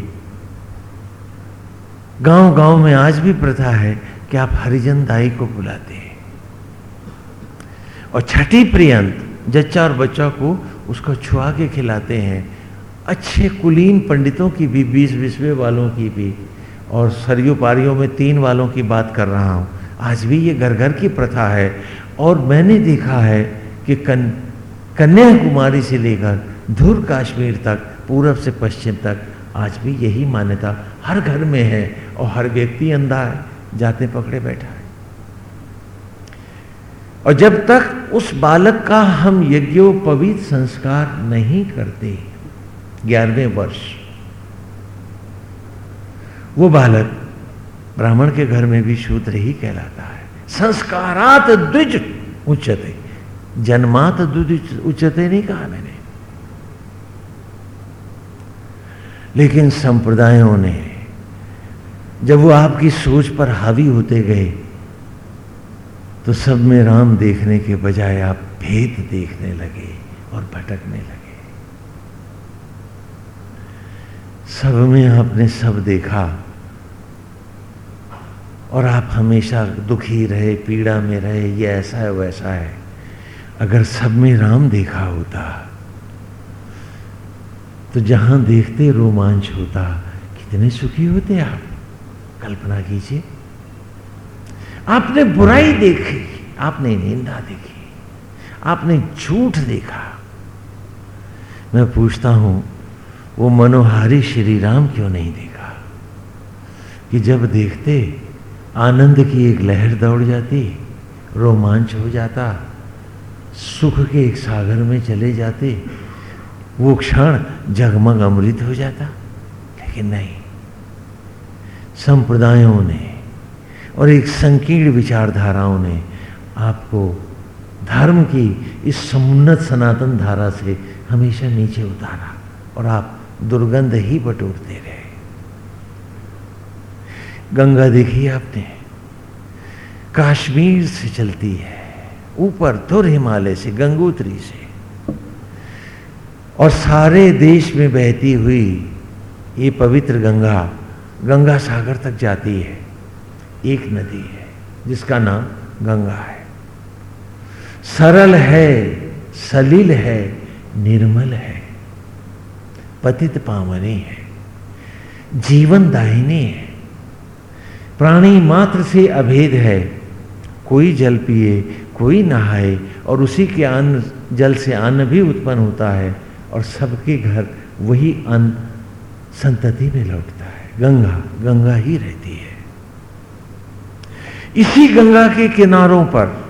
Speaker 1: गाँव गाँव में आज भी प्रथा है कि आप हरिजन दाई को बुलाते हैं। और छठी प्रियंत, जच्चा और बच्चा को उसको छुआ के खिलाते हैं। अच्छे कुलीन पंडितों की भी बीस बीसवें वालों की भी, और सरयू पारियों में तीन वालों की बात कर रहा हूँ। आज भी ये घर घर की प्रथा है। और मैंने देखा है कि कन, कन्याकुमारी से लेकर धुर कश्मीर तक, पूरब से पश्चिम तक, आज भी यही मान्यता हर घर में है और हर व्यक्ति अंधा है, जाते पकड़े बैठा है। और जब तक उस बालक का हम यज्ञोपवीत संस्कार नहीं करते, ग्यारहवें वर्ष, वो बालक ब्राह्मण के घर में भी शूद्र ही कहलाता है। संस्कारात द्विज उच्चते, जन्मात द्विज उच्चते नहीं कहा मैंने। लेकिन संप्रदायों ने जब वो आपकी सोच पर हावी होते गए तो सब में राम देखने के बजाय आप भेद देखने लगे और भटकने लगे। सब में आपने सब देखा और आप हमेशा दुखी रहे, पीड़ा में रहे, ये ऐसा है, वैसा है। अगर सब में राम देखा होता तो जहाँ देखते रोमांच होता, कितने सुखी होते आप। कल्पना कीजिए। आपने बुराई देखी, आपने निंदा देखी, आपने झूठ देखा। मैं पूछता हूँ, वो मनोहारी श्री राम क्यों नहीं देखा? कि जब देखते, आनंद की एक लहर दौड़ जाती, रोमांच हो जाता, सुख के एक सागर में चले जाते, वो क्षण जगमग अमृत हो जाता, लेकिन नहीं। संप्रदायों ने और एक संकीर्ण विचारधाराओं ने आपको धर्म की इस समुन्नत सनातन धारा से हमेशा नीचे उतारा और आप दुर्गंध ही बटोरते रहे। गंगा देखी आपने? कश्मीर से चलती है, ऊपर धुर हिमालय से, गंगोत्री से। और सारे देश में बहती हुई ये पवित्र गंगा गंगा सागर तक जाती है। एक नदी है, जिसका नाम गंगा है। सरल है, सलील है, निर्मल है। पतित पावनी है, जीवन दाहिनी है। प्राणी मात्र से अभेद है, कोई जल पिए, कोई नहाए, और उसी के अन्न, जल से अन्न भी उत्पन्न होता है, और सबके घर वही अन्न संतति में लौटता गंगा गंगा ही रहती है। इसी गंगा के किनारों पर,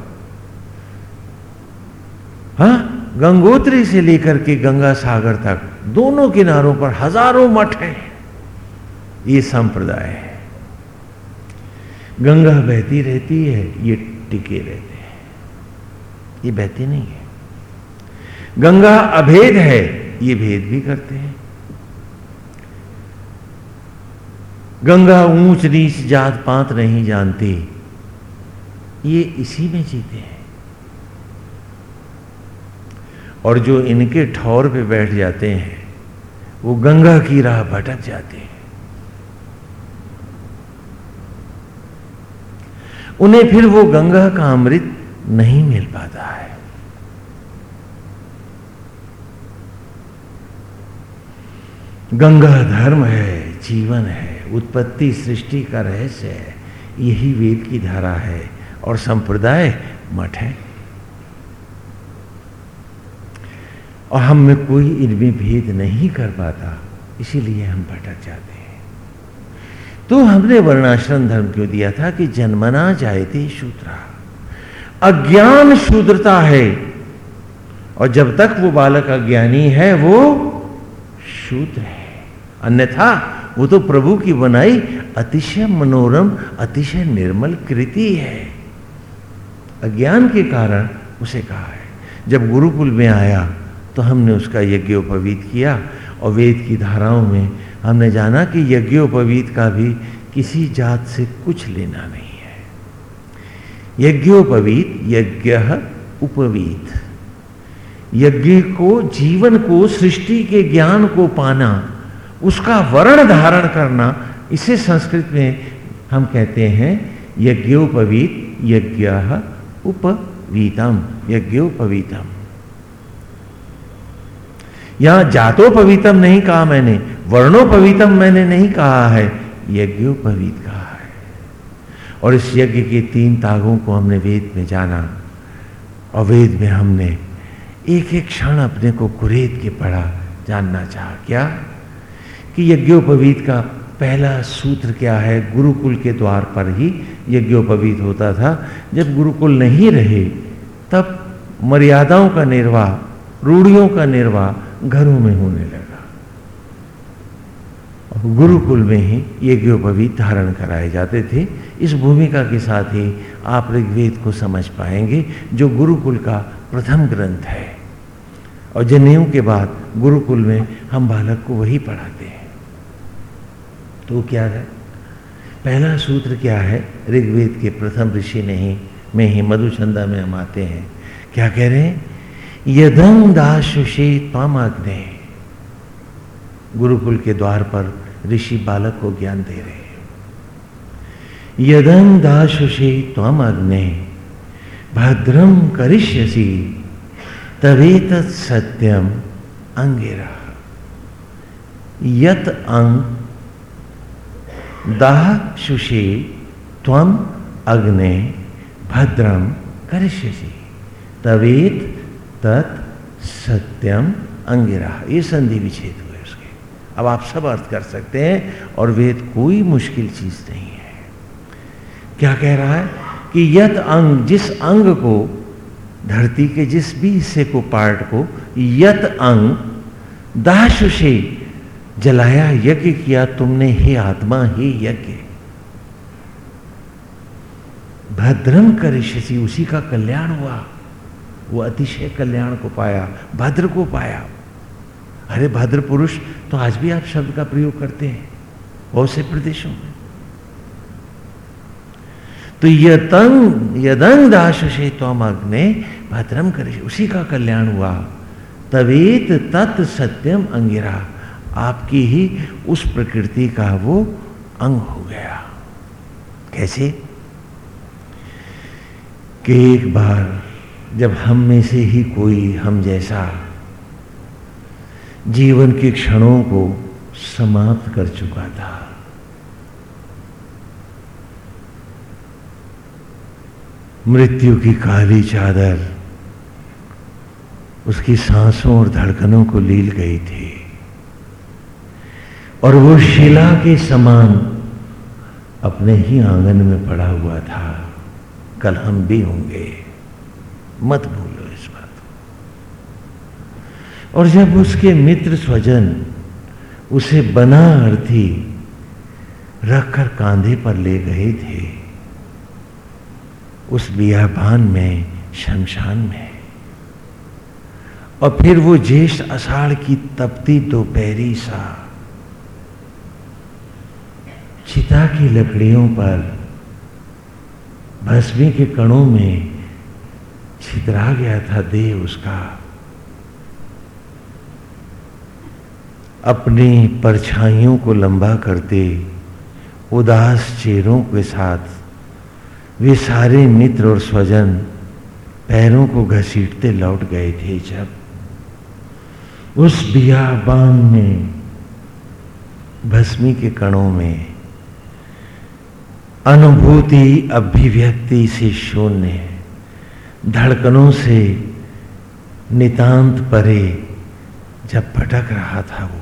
Speaker 1: हा, गंगोत्री से लेकर के गंगा सागर तक, दोनों किनारों पर हज़ारों मठ हैं। ये संप्रदाय है। गंगा बहती रहती है, ये टिके रहते हैं। ये बहती नहीं है। गंगा अभेद है, ये भेद भी करते हैं। गंगा ऊंच नीच जात पात नहीं जानती। ये इसी में जीते हैं। और जो इनके ठौर पे बैठ जाते हैं, वो गंगा की राह भटक जाते हैं। उन्हें फिर वो गंगा का अमृत नहीं मिल पाता है। गंगा धर्म है, जीवन है। उत्पत्ति सृष्टि का रहस्य है। यही वेद की धारा है और संप्रदाय मठ है। और हम में कोई इनमें भेद नहीं कर पाता, इसीलिए हम भटक जाते हैं। तो हमने वर्णाश्रम धर्म क्यों दिया था कि जन्मना जायते शूद्रा। अज्ञान शूद्रता है और जब तक वो बालक अज्ञानी है, वो शूद्र है। अन्यथा वो तो प्रभु की बनाई अतिशय मनोरम, अतिशय निर्मल कृति है। अज्ञान के कारण उसे कहा है। जब गुरुकुल में आया तो हमने उसका यज्ञोपवीत किया और वेद की धाराओं में हमने जाना कि यज्ञोपवीत का भी किसी जात से कुछ लेना नहीं है। यज्ञोपवीत, यज्ञ उपवीत। यज्ञ को, जीवन को, सृष्टि के ज्ञान को पाना उसका वर्ण धारण करना, इसे संस्कृत में हम कहते हैं यज्ञोपवीत, यज्ञ उपवीतम, यज्ञोपवीतम। यहाँ जातोपवीतम नहीं कहा मैंने, वर्णोपवीतम मैंने नहीं कहा है, यज्ञोपवीत कहा है। और इस यज्ञ के तीन तागों को हमने वेद में जाना और वेद में हमने एक एक क्षण अपने को कुरेद के पढ़ा, जानना चाहा। क्या? कि यज्ञोपवीत का पहला सूत्र क्या है? गुरुकुल के द्वार पर ही यज्ञोपवीत होता था। जब गुरुकुल नहीं रहे, तब मर्यादाओं का निर्वाह, रूढ़ियों का निर्वाह घरों में होने लगा। गुरुकुल में ही यज्ञोपवीत धारण कराए जाते थे। इस भूमिका के साथ ही आप ऋग्वेद को समझ पाएँगे, जो गुरुकुल का प्रथम ग्रंथ है। और जनेऊ के बाद गुरुकुल में हम बालक को वही पढ़ाते हैं। तो क्या है? पहला सूत्र क्या है? ऋग्वेद के प्रथम ऋषि ने ही, में ही मधुचंदा में हम आते हैं। क्या कह रहे हैं? यदंग दाशुषे पामाग्ने गुरुकुल के द्वार पर ऋषि बालक को ज्ञान दे रहे हैं। यदंग दाशुषे त्वम अग्ने भद्रम करिष्यसी। तवेत सत्यम अंगेरा। यत अंग दाह शुषे त्वम अग्ने भद्रम करिष्यसी। तवेत तत् सत्यम अंगिरा। ये संधि विच्छेद हुए उसके। अब आप सब अर्थ कर सकते हैं और वेद कोई मुश्किल चीज़ नहीं है। क्या कह रहा है कि यत अंग, जिस अंग को, धरती के जिस भी हिस्से को, पार्ट को, यत अंग दाशुषे जलाया यज्ञ किया, तुमने हे आत्मा हे यज्ञ। भद्रम कर करिष्यसी उसी का कल्याण हुआ। वो अतिशय कल्याण को पाया, भद्र को पाया। अरे भद्र पुरुष तो आज भी आप शब्द का प्रयोग करते हैं। बहुत से प्रदेशों में। तो यतंग, यदंग दाशे तम अग्नि, भद्रम कर उसी का कल्याण हुआ। तवेत तत् सत्यम अंगिरा। आपकी ही उस प्रकृति का वो अंग हो गया। कैसे? कि एक बार जब हम में से ही कोई हम जैसा जीवन के क्षणों को समाप्त कर चुका था। मृत्यु की काली चादर उसकी सांसों और धड़कनों को लील गई थी। और वो शिला के समान अपने ही आँगन में पड़ा हुआ था। कल हम भी होंगे। मत भूलो इस बात को। और जब उसके मित्र स्वजन उसे बना अर्थी रखकर कांधे पर ले गए थे, उस बियाबान में, शमशान में, और फिर वो ज्येष्ठ अषाढ़ की तपती दोपहरी सा चिता की लकड़ियों पर, भस्मी के कणों में छितरा गया था देह उसका। अपनी परछाइयों को लंबा करते, उदास चेहरों के साथ वे सारे मित्र और स्वजन पैरों को घसीटते लौट गए थे जब उस बियाबान में भस्मी के कणों में अनुभूति अभिव्यक्ति से शून्य है। धड़कनों से नितांत परे जब भटक रहा था वो।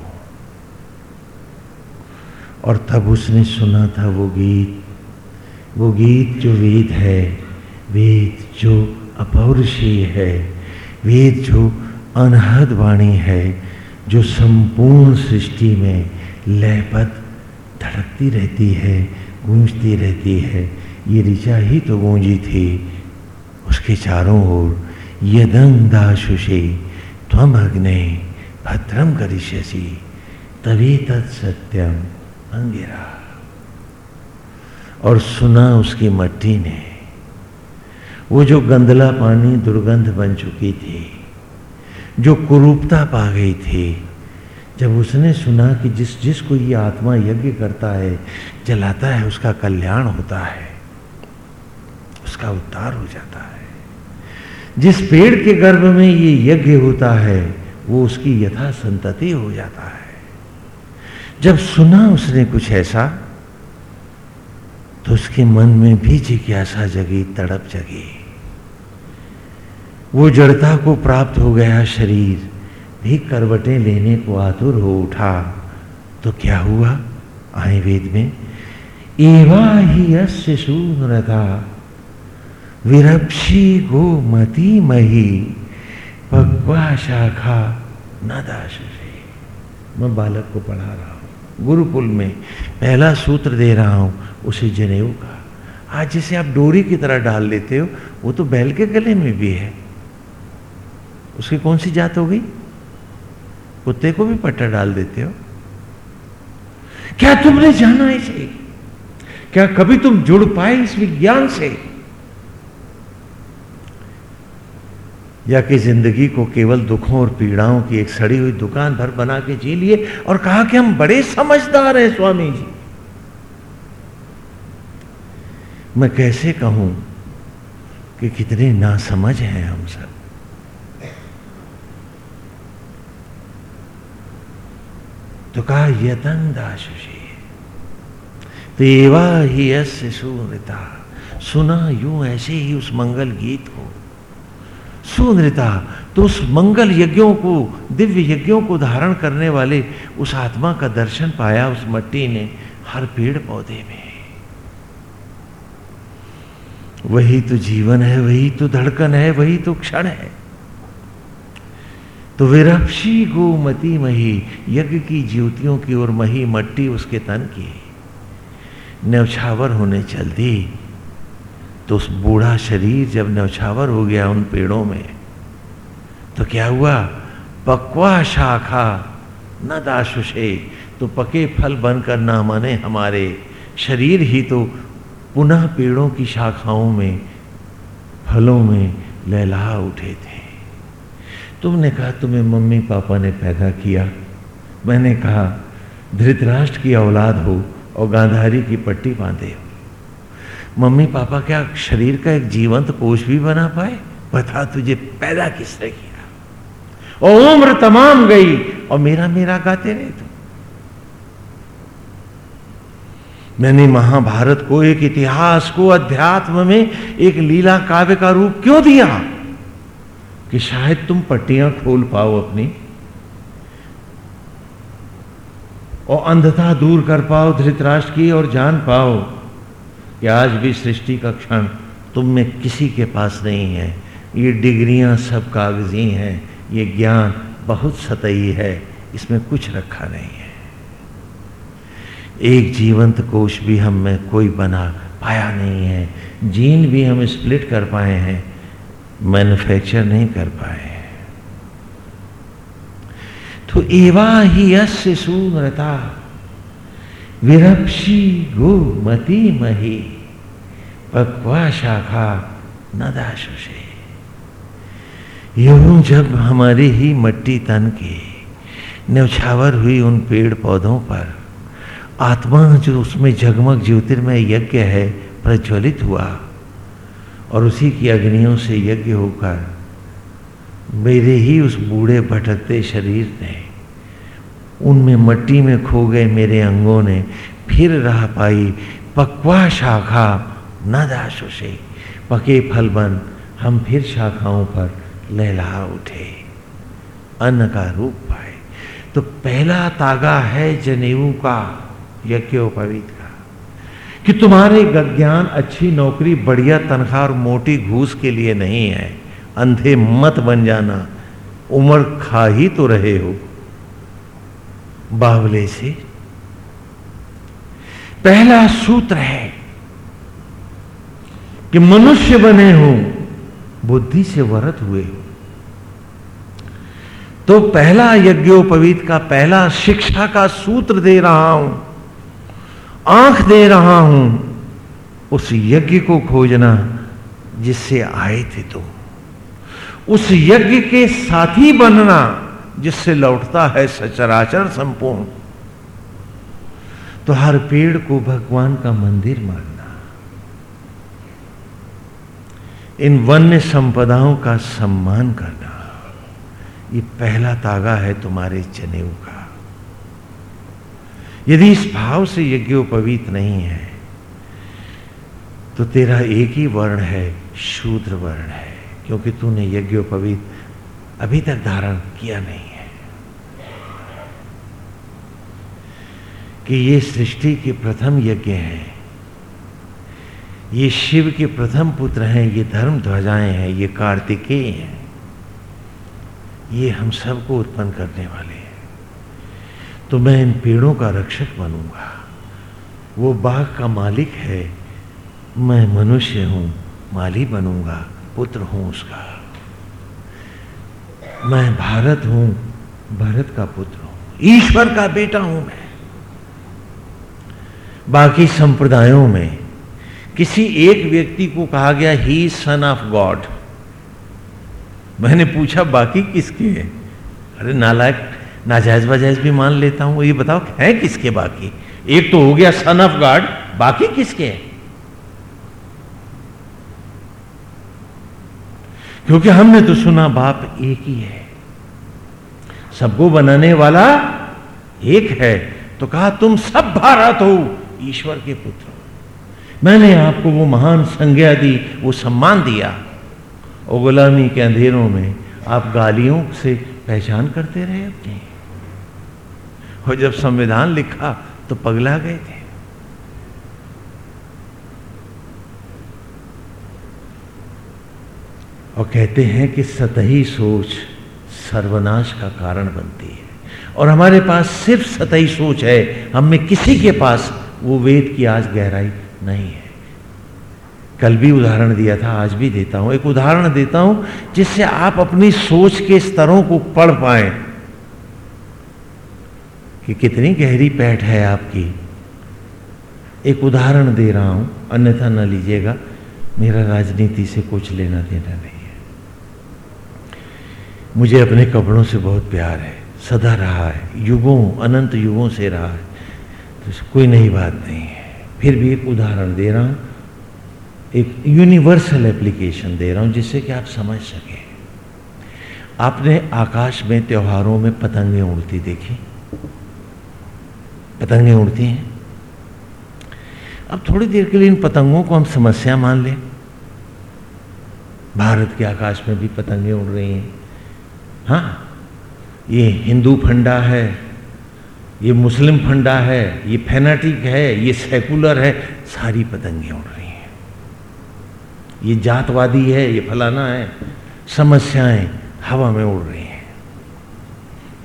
Speaker 1: और तब उसने सुना था वो गीत। वो गीत जो वेद है, वेद जो अपौरुषीय है, वेद जो अनहद वाणी है, जो संपूर्ण सृष्टि में लयपत धड़कती रहती है गूंजती रहती है। ये ऋचा ही तो गूंजी थी। उसके चारों ओर यदंग दाशुषे त्वम अग्ने भद्रम करिष्यसी तभी तत्सत्यम अंगिरा। और सुना उसकी मट्टी ने, वो जो गंदला पानी दुर्गंध बन चुकी थी, जो कुरूपता पा गई थी जब उसने सुना कि जिस जिसको ये आत्मा यज्ञ करता है, जलाता है, उसका कल्याण होता है, उसका उद्धार हो जाता है। जिस पेड़ के गर्भ में ये यज्ञ होता है, वो उसकी यथा संतति हो जाता है। जब सुना उसने कुछ ऐसा तो उसके मन में भी जिज्ञासा जगी, तड़प जगी। वो जड़ता को प्राप्त हो गया शरीर। भी करवटें लेने को आतुर हो उठा। तो क्या हुआ? आए वेद में, एवा ही अस्य सूनरता विरक्षी गो मती मही, पक्वा शाखा न मैं बालक को पढ़ा रहा हूँ। गुरुकुल में पहला सूत्र दे रहा हूँ, उसे जनेऊ का आज जिसे आप डोरी की तरह डाल लेते हो, वो तो बैल के गले में भी है। उसकी कौन सी जात हो गई? कुत्ते को भी पट्टा डाल देते हो? क्या तुमने जाना इसे? क्या कभी तुम जुड़ पाए इस विज्ञान से? या कि ज़िंदगी को केवल दुखों और पीड़ाओं की एक सड़ी हुई दुकान भर बना के जी लिए और कहा कि हम बड़े समझदार हैं, स्वामी जी। मैं कैसे कहूँ कि कितने नासमझ हैं हम सब? तो कहा यतन दाशुषी देवा ही। अस्य सुनृता, सुना यूँ ऐसे ही उस मंगल गीत को। सुनृता तो उस मंगल यज्ञों को, दिव्य यज्ञों को धारण करने वाले उस आत्मा का दर्शन पाया उस मट्टी ने हर पेड़ पौधे में। वही तो जीवन है, वही तो धड़कन है, वही तो क्षण है। तो विरक्षी गोमती मही यज्ञ की ज्योतियों की ओर मही मट्टी उसके तन की। न्यौछावर होने चल दी। तो उस बूढ़ा शरीर जब न्यौछावर हो गया उन पेड़ों में तो क्या हुआ? पक्वा शाखा, न दाशुषे तो पके फल बनकर ना माने हमारे। शरीर ही तो पुनः पेड़ों की शाखाओं में, फलों में लहला उठे थे। तुमने कहा तुम्हें मम्मी पापा ने पैदा किया। मैंने कहा, धृतराष्ट्र की औलाद हो और गांधारी की पट्टी बांधे हो। मम्मी पापा क्या शरीर का एक जीवंत कोष भी बना पाए? बता तुझे पैदा किसने किया? और उम्र तमाम गई और मेरा मेरा गाते नहीं तुम। मैंने महाभारत को एक इतिहास को अध्यात्म में एक लीला काव्य का रूप क्यों दिया? कि शायद तुम पट्टियाँ खोल पाओ अपनी और अंधता दूर कर पाओ धृतराष्ट्र की और जान पाओ कि आज भी सृष्टि का क्षण तुम में किसी के पास नहीं है। ये डिग्रियाँ सब कागज़ी हैं। ये ज्ञान बहुत सतही है। इसमें कुछ रखा नहीं है। एक जीवंत कोश भी हम में कोई बना पाया नहीं है। जीन भी हम स्प्लिट कर पाए हैं। मैन्युफैक्चर नहीं कर पाए। तो एवा ही अस्य विरपी गो मती मही, पक्वा शाखा नदाशुषे। यूँ जब हमारी ही मट्टी तन के न्यौछावर हुई उन पेड़ पौधों पर, आत्मा जो उसमें जगमग ज्योतिर्मय यज्ञ है, प्रज्वलित हुआ। और उसी की अग्नियों से यज्ञ होकर मेरे ही उस बूढ़े भटकते शरीर ने, उनमें मट्टी में खो गए मेरे अंगों ने, फिर रह पाई। पकवा शाखा, न दाशुषे पके फल बन हम फिर शाखाओं पर लहला उठे। अन्न का रूप पाए। तो पहला तागा है जनेऊ का, यज्ञोपवीत का। कि तुम्हारे ज्ञान अच्छी नौकरी, बढ़िया तनख्वाह और मोटी घूस के लिए नहीं है। अंधे मत बन जाना। उम्र खा ही तो रहे हो। बावले से। पहला सूत्र है कि मनुष्य बने हो, बुद्धि से वरत हुए हो। तो पहला यज्ञोपवीत का पहला शिक्षा का सूत्र दे रहा हूँ। आँख दे रहा हूँ, उस यज्ञ को खोजना जिससे आए थे तुम। उस यज्ञ के साथी बनना जिससे लौटता है सचराचर संपूर्ण। तो हर पेड़ को भगवान का मंदिर मानना। इन वन्य संपदाओं का सम्मान करना। ये पहला तागा है तुम्हारे जनेऊ का। यदि इस भाव से यज्ञोपवीत नहीं है तो तेरा एक ही वर्ण है, शूद्र वर्ण है, क्योंकि तूने यज्ञोपवीत अभी तक धारण किया नहीं है। कि ये सृष्टि के प्रथम यज्ञ हैं, ये शिव के प्रथम पुत्र हैं, ये धर्म ध्वजाएँ हैं, ये कार्तिकेय हैं, ये हम सबको उत्पन्न करने वाले हैं। तो मैं इन पेड़ों का रक्षक बनूँगा। वो बाघ का मालिक है। मैं मनुष्य हूँ, माली बनूँगा, पुत्र हूँ उसका। मैं भारत हूँ, भरत का पुत्र हूँ, ईश्वर का बेटा हूँ मैं। बाकी संप्रदायों में किसी एक व्यक्ति को कहा गया ही सन ऑफ़ गॉड मैंने पूछा, बाकी किसके? अरे नालायक नाजायज बाजायज भी मान लेता हूँ। ये बताओ, है किसके बाकी? एक तो हो गया सन ऑफ़ गॉड बाकी किसके हैं? क्योंकि हमने तो सुना बाप एक ही है। सबको बनाने वाला एक है। तो कहा, तुम सब भारत हो, ईश्वर के पुत्र मैंने आपको वो महान संज्ञा दी, वो सम्मान दिया। और गुलामी के अंधेरों में आप गालियों से पहचान करते रहे अपनी। और जब संविधान लिखा तो पगला गए थे। और कहते हैं कि सतही सोच सर्वनाश का कारण बनती है। और हमारे पास सिर्फ़ सतही सोच है हम में किसी के पास वो वेद की आज गहराई नहीं है। कल भी उदाहरण दिया था, आज भी देता हूँ। एक उदाहरण देता हूँ जिससे आप अपनी सोच के स्तरों को पढ़ पाए। कि कितनी गहरी पैठ है आपकी। एक उदाहरण दे रहा हूँ, अन्यथा न लीजिएगा, मेरा राजनीति से कुछ लेना देना नहीं है। मुझे अपने कपड़ों से बहुत प्यार है, सदा रहा है, युगों, अनंत युगों से रहा है तो कोई नई बात नहीं है। फिर भी एक उदाहरण दे रहा हूँ, एक यूनिवर्सल एप्लीकेशन दे रहा हूँ, जिससे कि आप समझ सके। आपने आकाश में त्योहारों में पतंगे उड़ती देखी? पतंगे उड़ती हैं। अब थोड़ी देर के लिए इन पतंगों को हम समस्या मान लें। भारत के आकाश में भी पतंगे उड़ रही हैं। हाँ ये हिंदू फंडा है, ये मुस्लिम फंडा है, ये फैनाटिक है, ये सेकुलर है, सारी पतंगे उड़ रही हैं। ये जातवादी है, ये फलाना है, समस्याएँ हवा में उड़ रही हैं।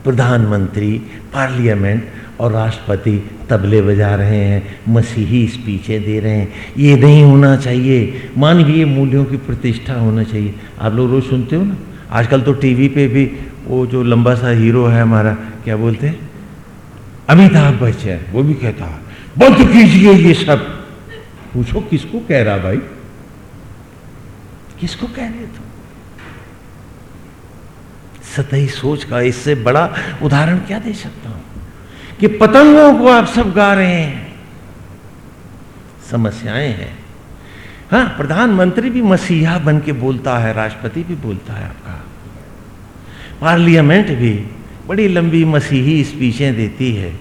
Speaker 1: प्रधानमंत्री पार्लियामेंट और राष्ट्रपति तबले बजा रहे हैं, मसीही स्पीचें दे रहे हैं। ये नहीं होना चाहिए। मानवीय मूल्यों की प्रतिष्ठा होना चाहिए। आप लोग रोज सुनते हो ना? आजकल तो टीवी पे भी वो जो लंबा सा हीरो है हमारा, क्या बोलते हैं? अमिताभ बच्चन, वो भी कहता है, बंद कीजिए ये सब। पूछो, किसको कह रहा भाई? किसको कह रहे तुम? सतही सोच का इससे बड़ा उदाहरण क्या दे सकता हूँ? कि पतंगों को आप सब गा रहे हैं। समस्याएँ हैं। हाँ प्रधानमंत्री भी मसीहा बन के बोलता है, राष्ट्रपति भी बोलता है आपका। पार्लियामेंट भी बड़ी लंबी मसीही स्पीचें देती है।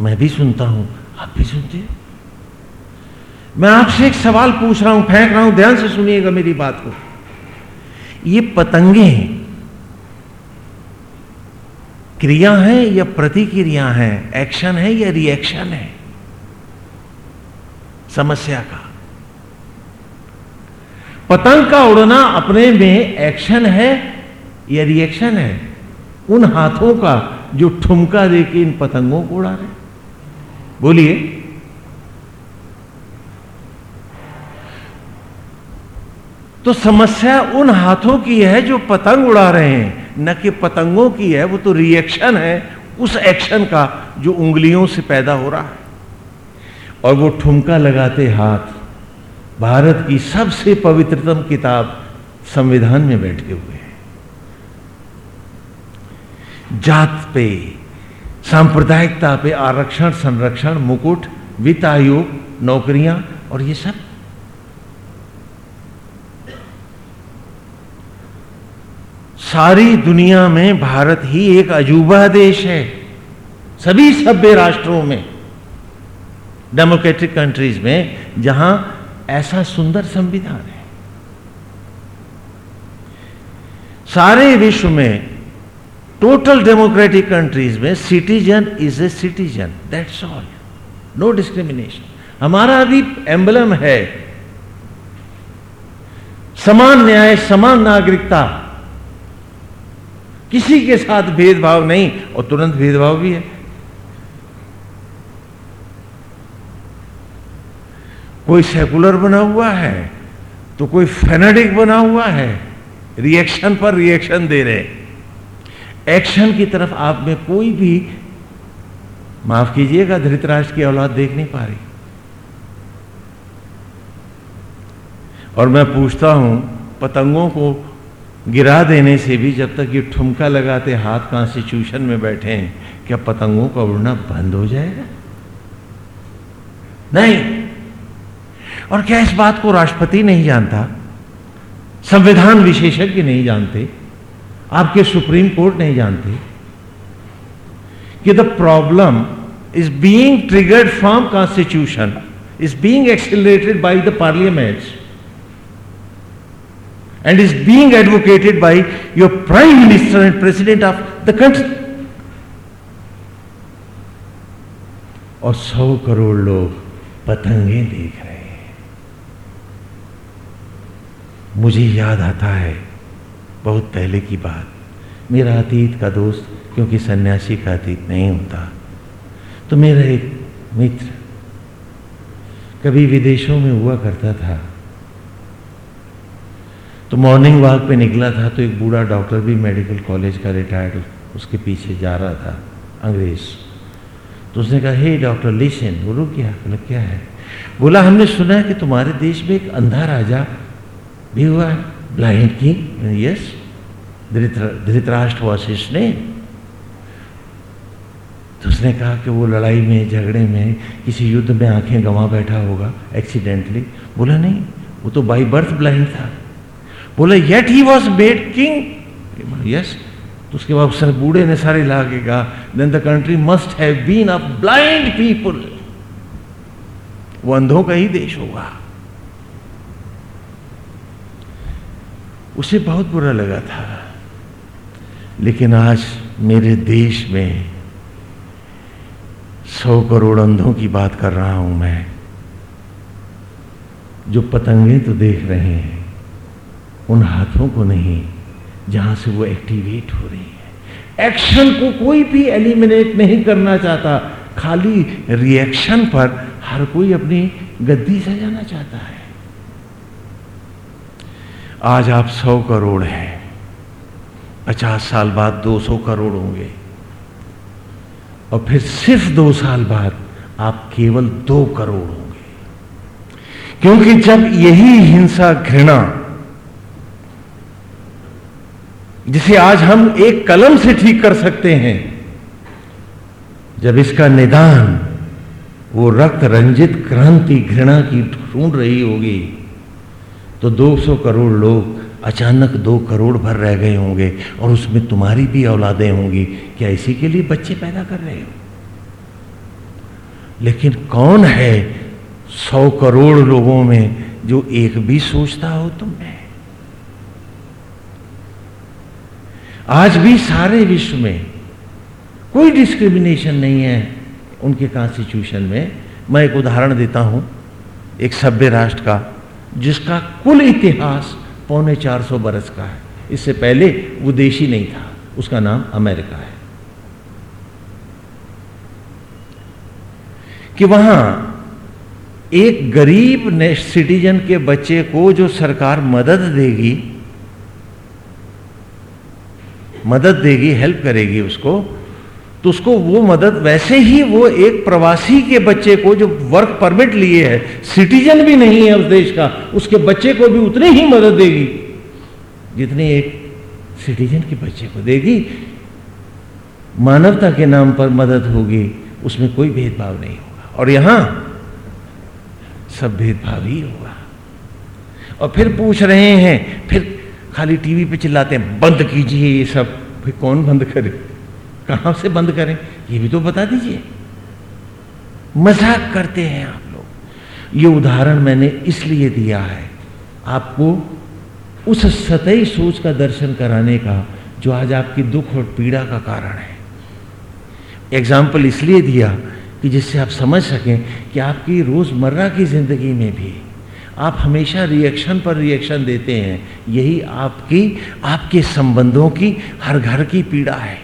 Speaker 1: मैं भी सुनता हूँ, आप भी सुनते हो? मैं आपसे एक सवाल पूछ रहा हूँ, फेंक रहा हूँ, ध्यान से सुनिएगा मेरी बात को। ये पतंगे क्रिया है या प्रतिक्रिया है? एक्शन है या रिएक्शन है? समस्या का। पतंग का उड़ना अपने में एक्शन है या रिएक्शन है? उन हाथों का जो ठुमका देके इन पतंगों को उड़ा रहे बोलिए। तो समस्या उन हाथों की है जो पतंग उड़ा रहे हैं। न कि पतंगों की है, वो तो रिएक्शन है उस एक्शन का जो उंगलियों से पैदा हो रहा है। और वो ठुमका लगाते हाथ भारत की सबसे पवित्रतम किताब संविधान में बैठे हुए हैं। जात पे, सांप्रदायिकता पे आरक्षण, संरक्षण, मुकुट, वित्त आयोग, नौकरियाँ और ये सब सारी दुनिया में भारत ही एक अजूबा देश है। सभी सभ्य राष्ट्रों में डेमोक्रेटिक कंट्रीज़ में, जहाँ ऐसा सुंदर संविधान है। सारे विश्व में टोटल डेमोक्रेटिक कंट्रीज़ में citizen is a citizen that's all no discrimination हमारा भी एम्बलम है, समान न्याय, समान नागरिकता किसी के साथ भेदभाव नहीं, और तुरंत भेदभाव भी है। कोई सेकुलर बना हुआ है तो कोई फेनेटिक बना हुआ है रिएक्शन पर रिएक्शन दे रहे। एक्शन की तरफ़ आप में कोई भी, माफ़ कीजिएगा, धृतराष्ट्र की औलाद देख नहीं पा रही। और मैं पूछता हूँ, पतंगों को गिरा देने से भी जब तक ये ठुमका लगाते हाथ कॉन्स्टिट्यूशन में बैठे हैं, क्या पतंगों का उड़ना बंद हो जाएगा? नहीं। और क्या इस बात को राष्ट्रपति नहीं जानता? संविधान विशेषज्ञ नहीं जानते? आपके सुप्रीम कोर्ट नहीं जानते? कि the problem is being triggered from constitution is being accelerated by the parliaments and is being advocated by your prime minister and president of the country. और सौ करोड़ लोग पतंगे देख रहे हैं। मुझे याद आता है, बहुत पहले की बात। मेरा अतीत का दोस्त, क्योंकि सन्यासी का अतीत नहीं होता। तो मेरा एक मित्र कभी विदेशों में हुआ करता था। तो मॉर्निंग वॉक पे निकला था तो एक बूढ़ा डॉक्टर भी मेडिकल कॉलेज का रिटायर्ड उसके पीछे जा रहा था, अंग्रेज़। तो उसने कहा हे डॉक्टर लिसन बोलो क्या, बोला क्या है? बोला, हमने सुना है कि तुम्हारे देश में एक अंधा राजा भी हुआ है blind king yes Dhritarashtra was his तो उसने कहा कि वो लड़ाई में, झगड़े में, किसी युद्ध में आँखें गंवा बैठा होगा एक्सीडेंटली बोला, नहीं, वो तो बाई बर्थ ब्लाइंड था। बोला yet he was made king yes तो उसके बाद उसने बूढ़े ने सारे ला के कहा then the country must have been a blind people वो अंधों का ही देश होगा। उसे बहुत बुरा लगा था। लेकिन आज मेरे देश में सौ करोड़ अंधों की बात कर रहा हूँ मैं, जो पतंगे तो देख रहे हैं। उन हाथों को नहीं, जहाँ से वो एक्टिवेट हो रही है। एक्शन को कोई भी एलिमिनेट नहीं करना चाहता। खाली रिएक्शन पर हर कोई अपनी गद्दी सजाना चाहता है। आज आप सौ करोड़ हैं। पचास साल बाद दो सौ करोड़ होंगे। और फिर सिर्फ़ दो साल बाद आप केवल दो करोड़ होंगे। क्योंकि जब यही हिंसा घृणा जिसे आज हम एक कलम से ठीक कर सकते हैं। जब इसका निदान, वो रक्त रंजित क्रांति घृणा की ढूंढ रही होगी तो 200 करोड़ लोग, अचानक दो करोड़ भर रह गए होंगे और उसमें तुम्हारी भी औलादें होंगी। क्या इसी के लिए बच्चे पैदा कर रहे हो? लेकिन कौन है सौ करोड़ लोगों में जो एक भी सोचता हो तुम आज भी सारे विश्व में कोई डिस्क्रिमिनेशन नहीं है उनके कॉन्स्टिट्यूशन में। मैं एक उदाहरण देता हूँ, एक सभ्य राष्ट्र का, जिसका कुल इतिहास पौने चार सौ बरस का है। इससे पहले वो देशी नहीं था, उसका नाम अमेरिका है। कि वहाँ एक गरीब सिटीजन के बच्चे को जो सरकार मदद देगी मदद देगी हेल्प करेगी उसको तो उसको वो मदद, वैसे ही वो एक प्रवासी के बच्चे को जो वर्क परमिट लिए है सिटीजन भी नहीं है उस देश का, उसके बच्चे को भी उतनी ही मदद देगी, जितनी एक सिटीजन के बच्चे को देगी। मानवता के नाम पर मदद होगी, उसमें कोई भेदभाव नहीं होगा। और यहाँ सब भेदभाव ही होगा। और फिर पूछ रहे हैं, फिर खाली टीवी पे चिल्लाते हैं, बंद कीजिए ये सब। भाई, कौन बंद करे? कहाँ से बंद करें? ये भी तो बता दीजिए। मज़ाक करते हैं आप लोग। ये उदाहरण मैंने इसलिए दिया है आपको उस सतही सोच का दर्शन कराने का, जो आज आपकी दुख और पीड़ा का कारण है। एग्ज़ाम्पल इसलिए दिया कि जिससे आप समझ सकें कि आपकी रोज़मर्रा की ज़िंदगी में भी आप हमेशा रिएक्शन पर रिएक्शन देते हैं। यही आपकी, आपके संबंधों की, हर घर की पीड़ा है।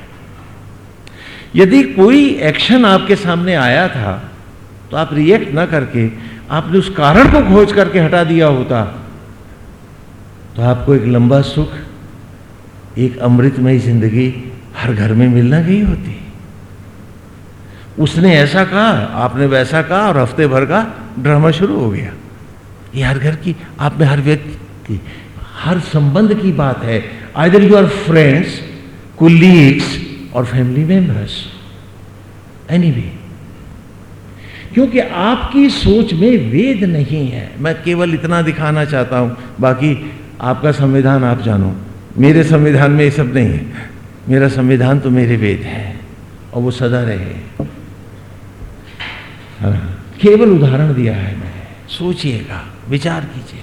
Speaker 1: यदि कोई एक्शन आपके सामने आया था तो आप रिएक्ट ना करके, आपने उस कारण को खोज करके हटा दिया होता तो आपको एक लंबा सुख, एक अमृतमय ज़िंदगी हर घर में मिलना गई होती। उसने ऐसा कहा, आपने वैसा कहा और हफ़्ते भर का ड्रामा शुरू हो गया। ये हर घर की आप में हर व्यक्ति की हर संबंध की बात है। Either you are friends colleagues और फैमिली मेंबर्स एनी वे क्योंकि आपकी सोच में वेद नहीं है। मैं केवल इतना दिखाना चाहता हूँ बाकी आपका संविधान आप जानो। मेरे संविधान में ये सब नहीं है। मेरा संविधान तो मेरे वेद है और वो सदा रहे। हाँ, केवल उदाहरण दिया है मैं। सोचिएगा। विचार कीजिए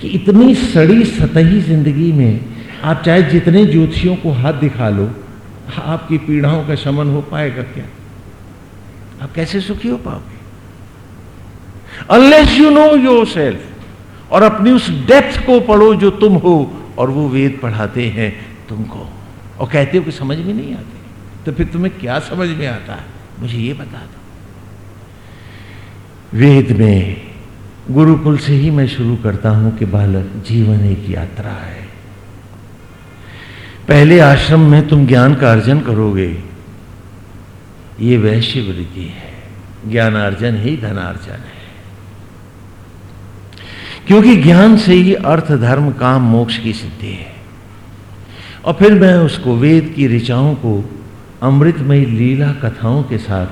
Speaker 1: कि इतनी सड़ी सतही ज़िंदगी में आप चाहे जितने ज्योतिषियों को हाथ दिखा लो, आपकी पीड़ाओं का शमन हो पाएगा क्या? आप कैसे सुखी हो पाओगे? Unless you know yourself और अपनी उस डेप्थ को पढ़ो जो तुम हो और वो वेद पढ़ाते हैं तुमको। और कहते हो कि समझ में नहीं आते। तो फिर तुम्हें क्या समझ में आता है? मुझे ये बता दो। वेद में गुरुकुल से ही मैं शुरू करता हूँ कि बालक जीवन एक यात्रा है। पहले आश्रम में तुम ज्ञान का अर्जन करोगे। ये वैश्य वृद्धि है। ज्ञानार्जन ही धनार्जन है। क्योंकि ज्ञान से ही अर्थ, धर्म, काम, मोक्ष की सिद्धि है। और फिर मैं उसको वेद की ऋचाओं को अमृतमयी लीला कथाओं के साथ,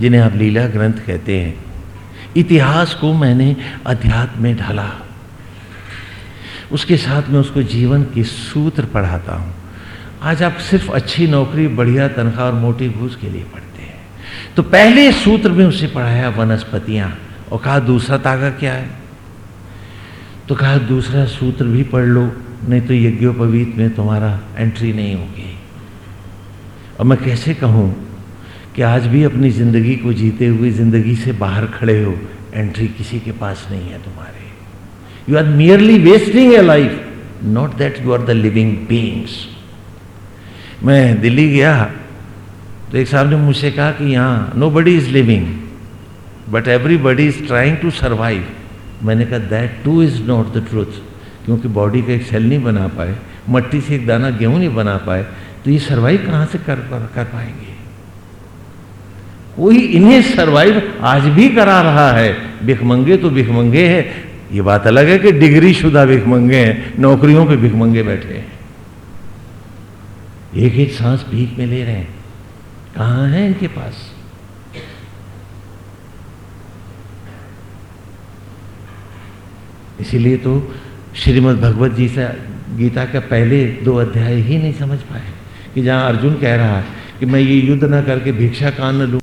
Speaker 1: जिन्हें आप लीला ग्रंथ कहते हैं इतिहास को मैंने अध्यात्म में ढाला। उसके साथ में उसको जीवन के सूत्र पढ़ाता हूँ। आज आप सिर्फ़ अच्छी नौकरी, बढ़िया तनख्वाह और मोटी घूस के लिए पढ़ते हैं। तो पहले सूत्र में उसे पढ़ाया वनस्पतियाँ, और कहा, दूसरा तागा क्या है? तो कहा, दूसरा सूत्र भी पढ़ लो, नहीं तो यज्ञोपवीत में तुम्हारा एंट्री नहीं होगी। और मैं कैसे कहूँ कि आज भी अपनी ज़िंदगी को जीते हुए ज़िंदगी से बाहर खड़े हो एंट्री किसी के पास नहीं है तुम्हारे। You are merely wasting a life not that you are the living beings मैं दिल्ली गया तो एक साहब ने मुझसे कहा कि यहाँ nobody is living but everybody is trying to survive मैंने कहा that too is not the truth क्योंकि बॉडी का एक सेल नहीं बना पाए मट्टी से एक दाना गेहूँ नहीं बना पाए तो ये सर्वाइव कहाँ से कर, कर पाएँगे? वही इन्हें सर्वाइव आज भी करा रहा है। भिखमंगे तो भिखमंगे है। ये बात अलग है कि डिग्री शुदा भिखमंगे हैं, नौकरियों पे भिखमंगे बैठे हैं। एक एक सांस भीख में ले रहे हैं। कहाँ है इनके पास? इसीलिए तो श्रीमद् भगवत जी से गीता का पहले दो अध्याय ही नहीं समझ पाए। कि जहाँ अर्जुन कह रहा है कि मैं ये युद्ध ना करके भिक्षा कान न लू।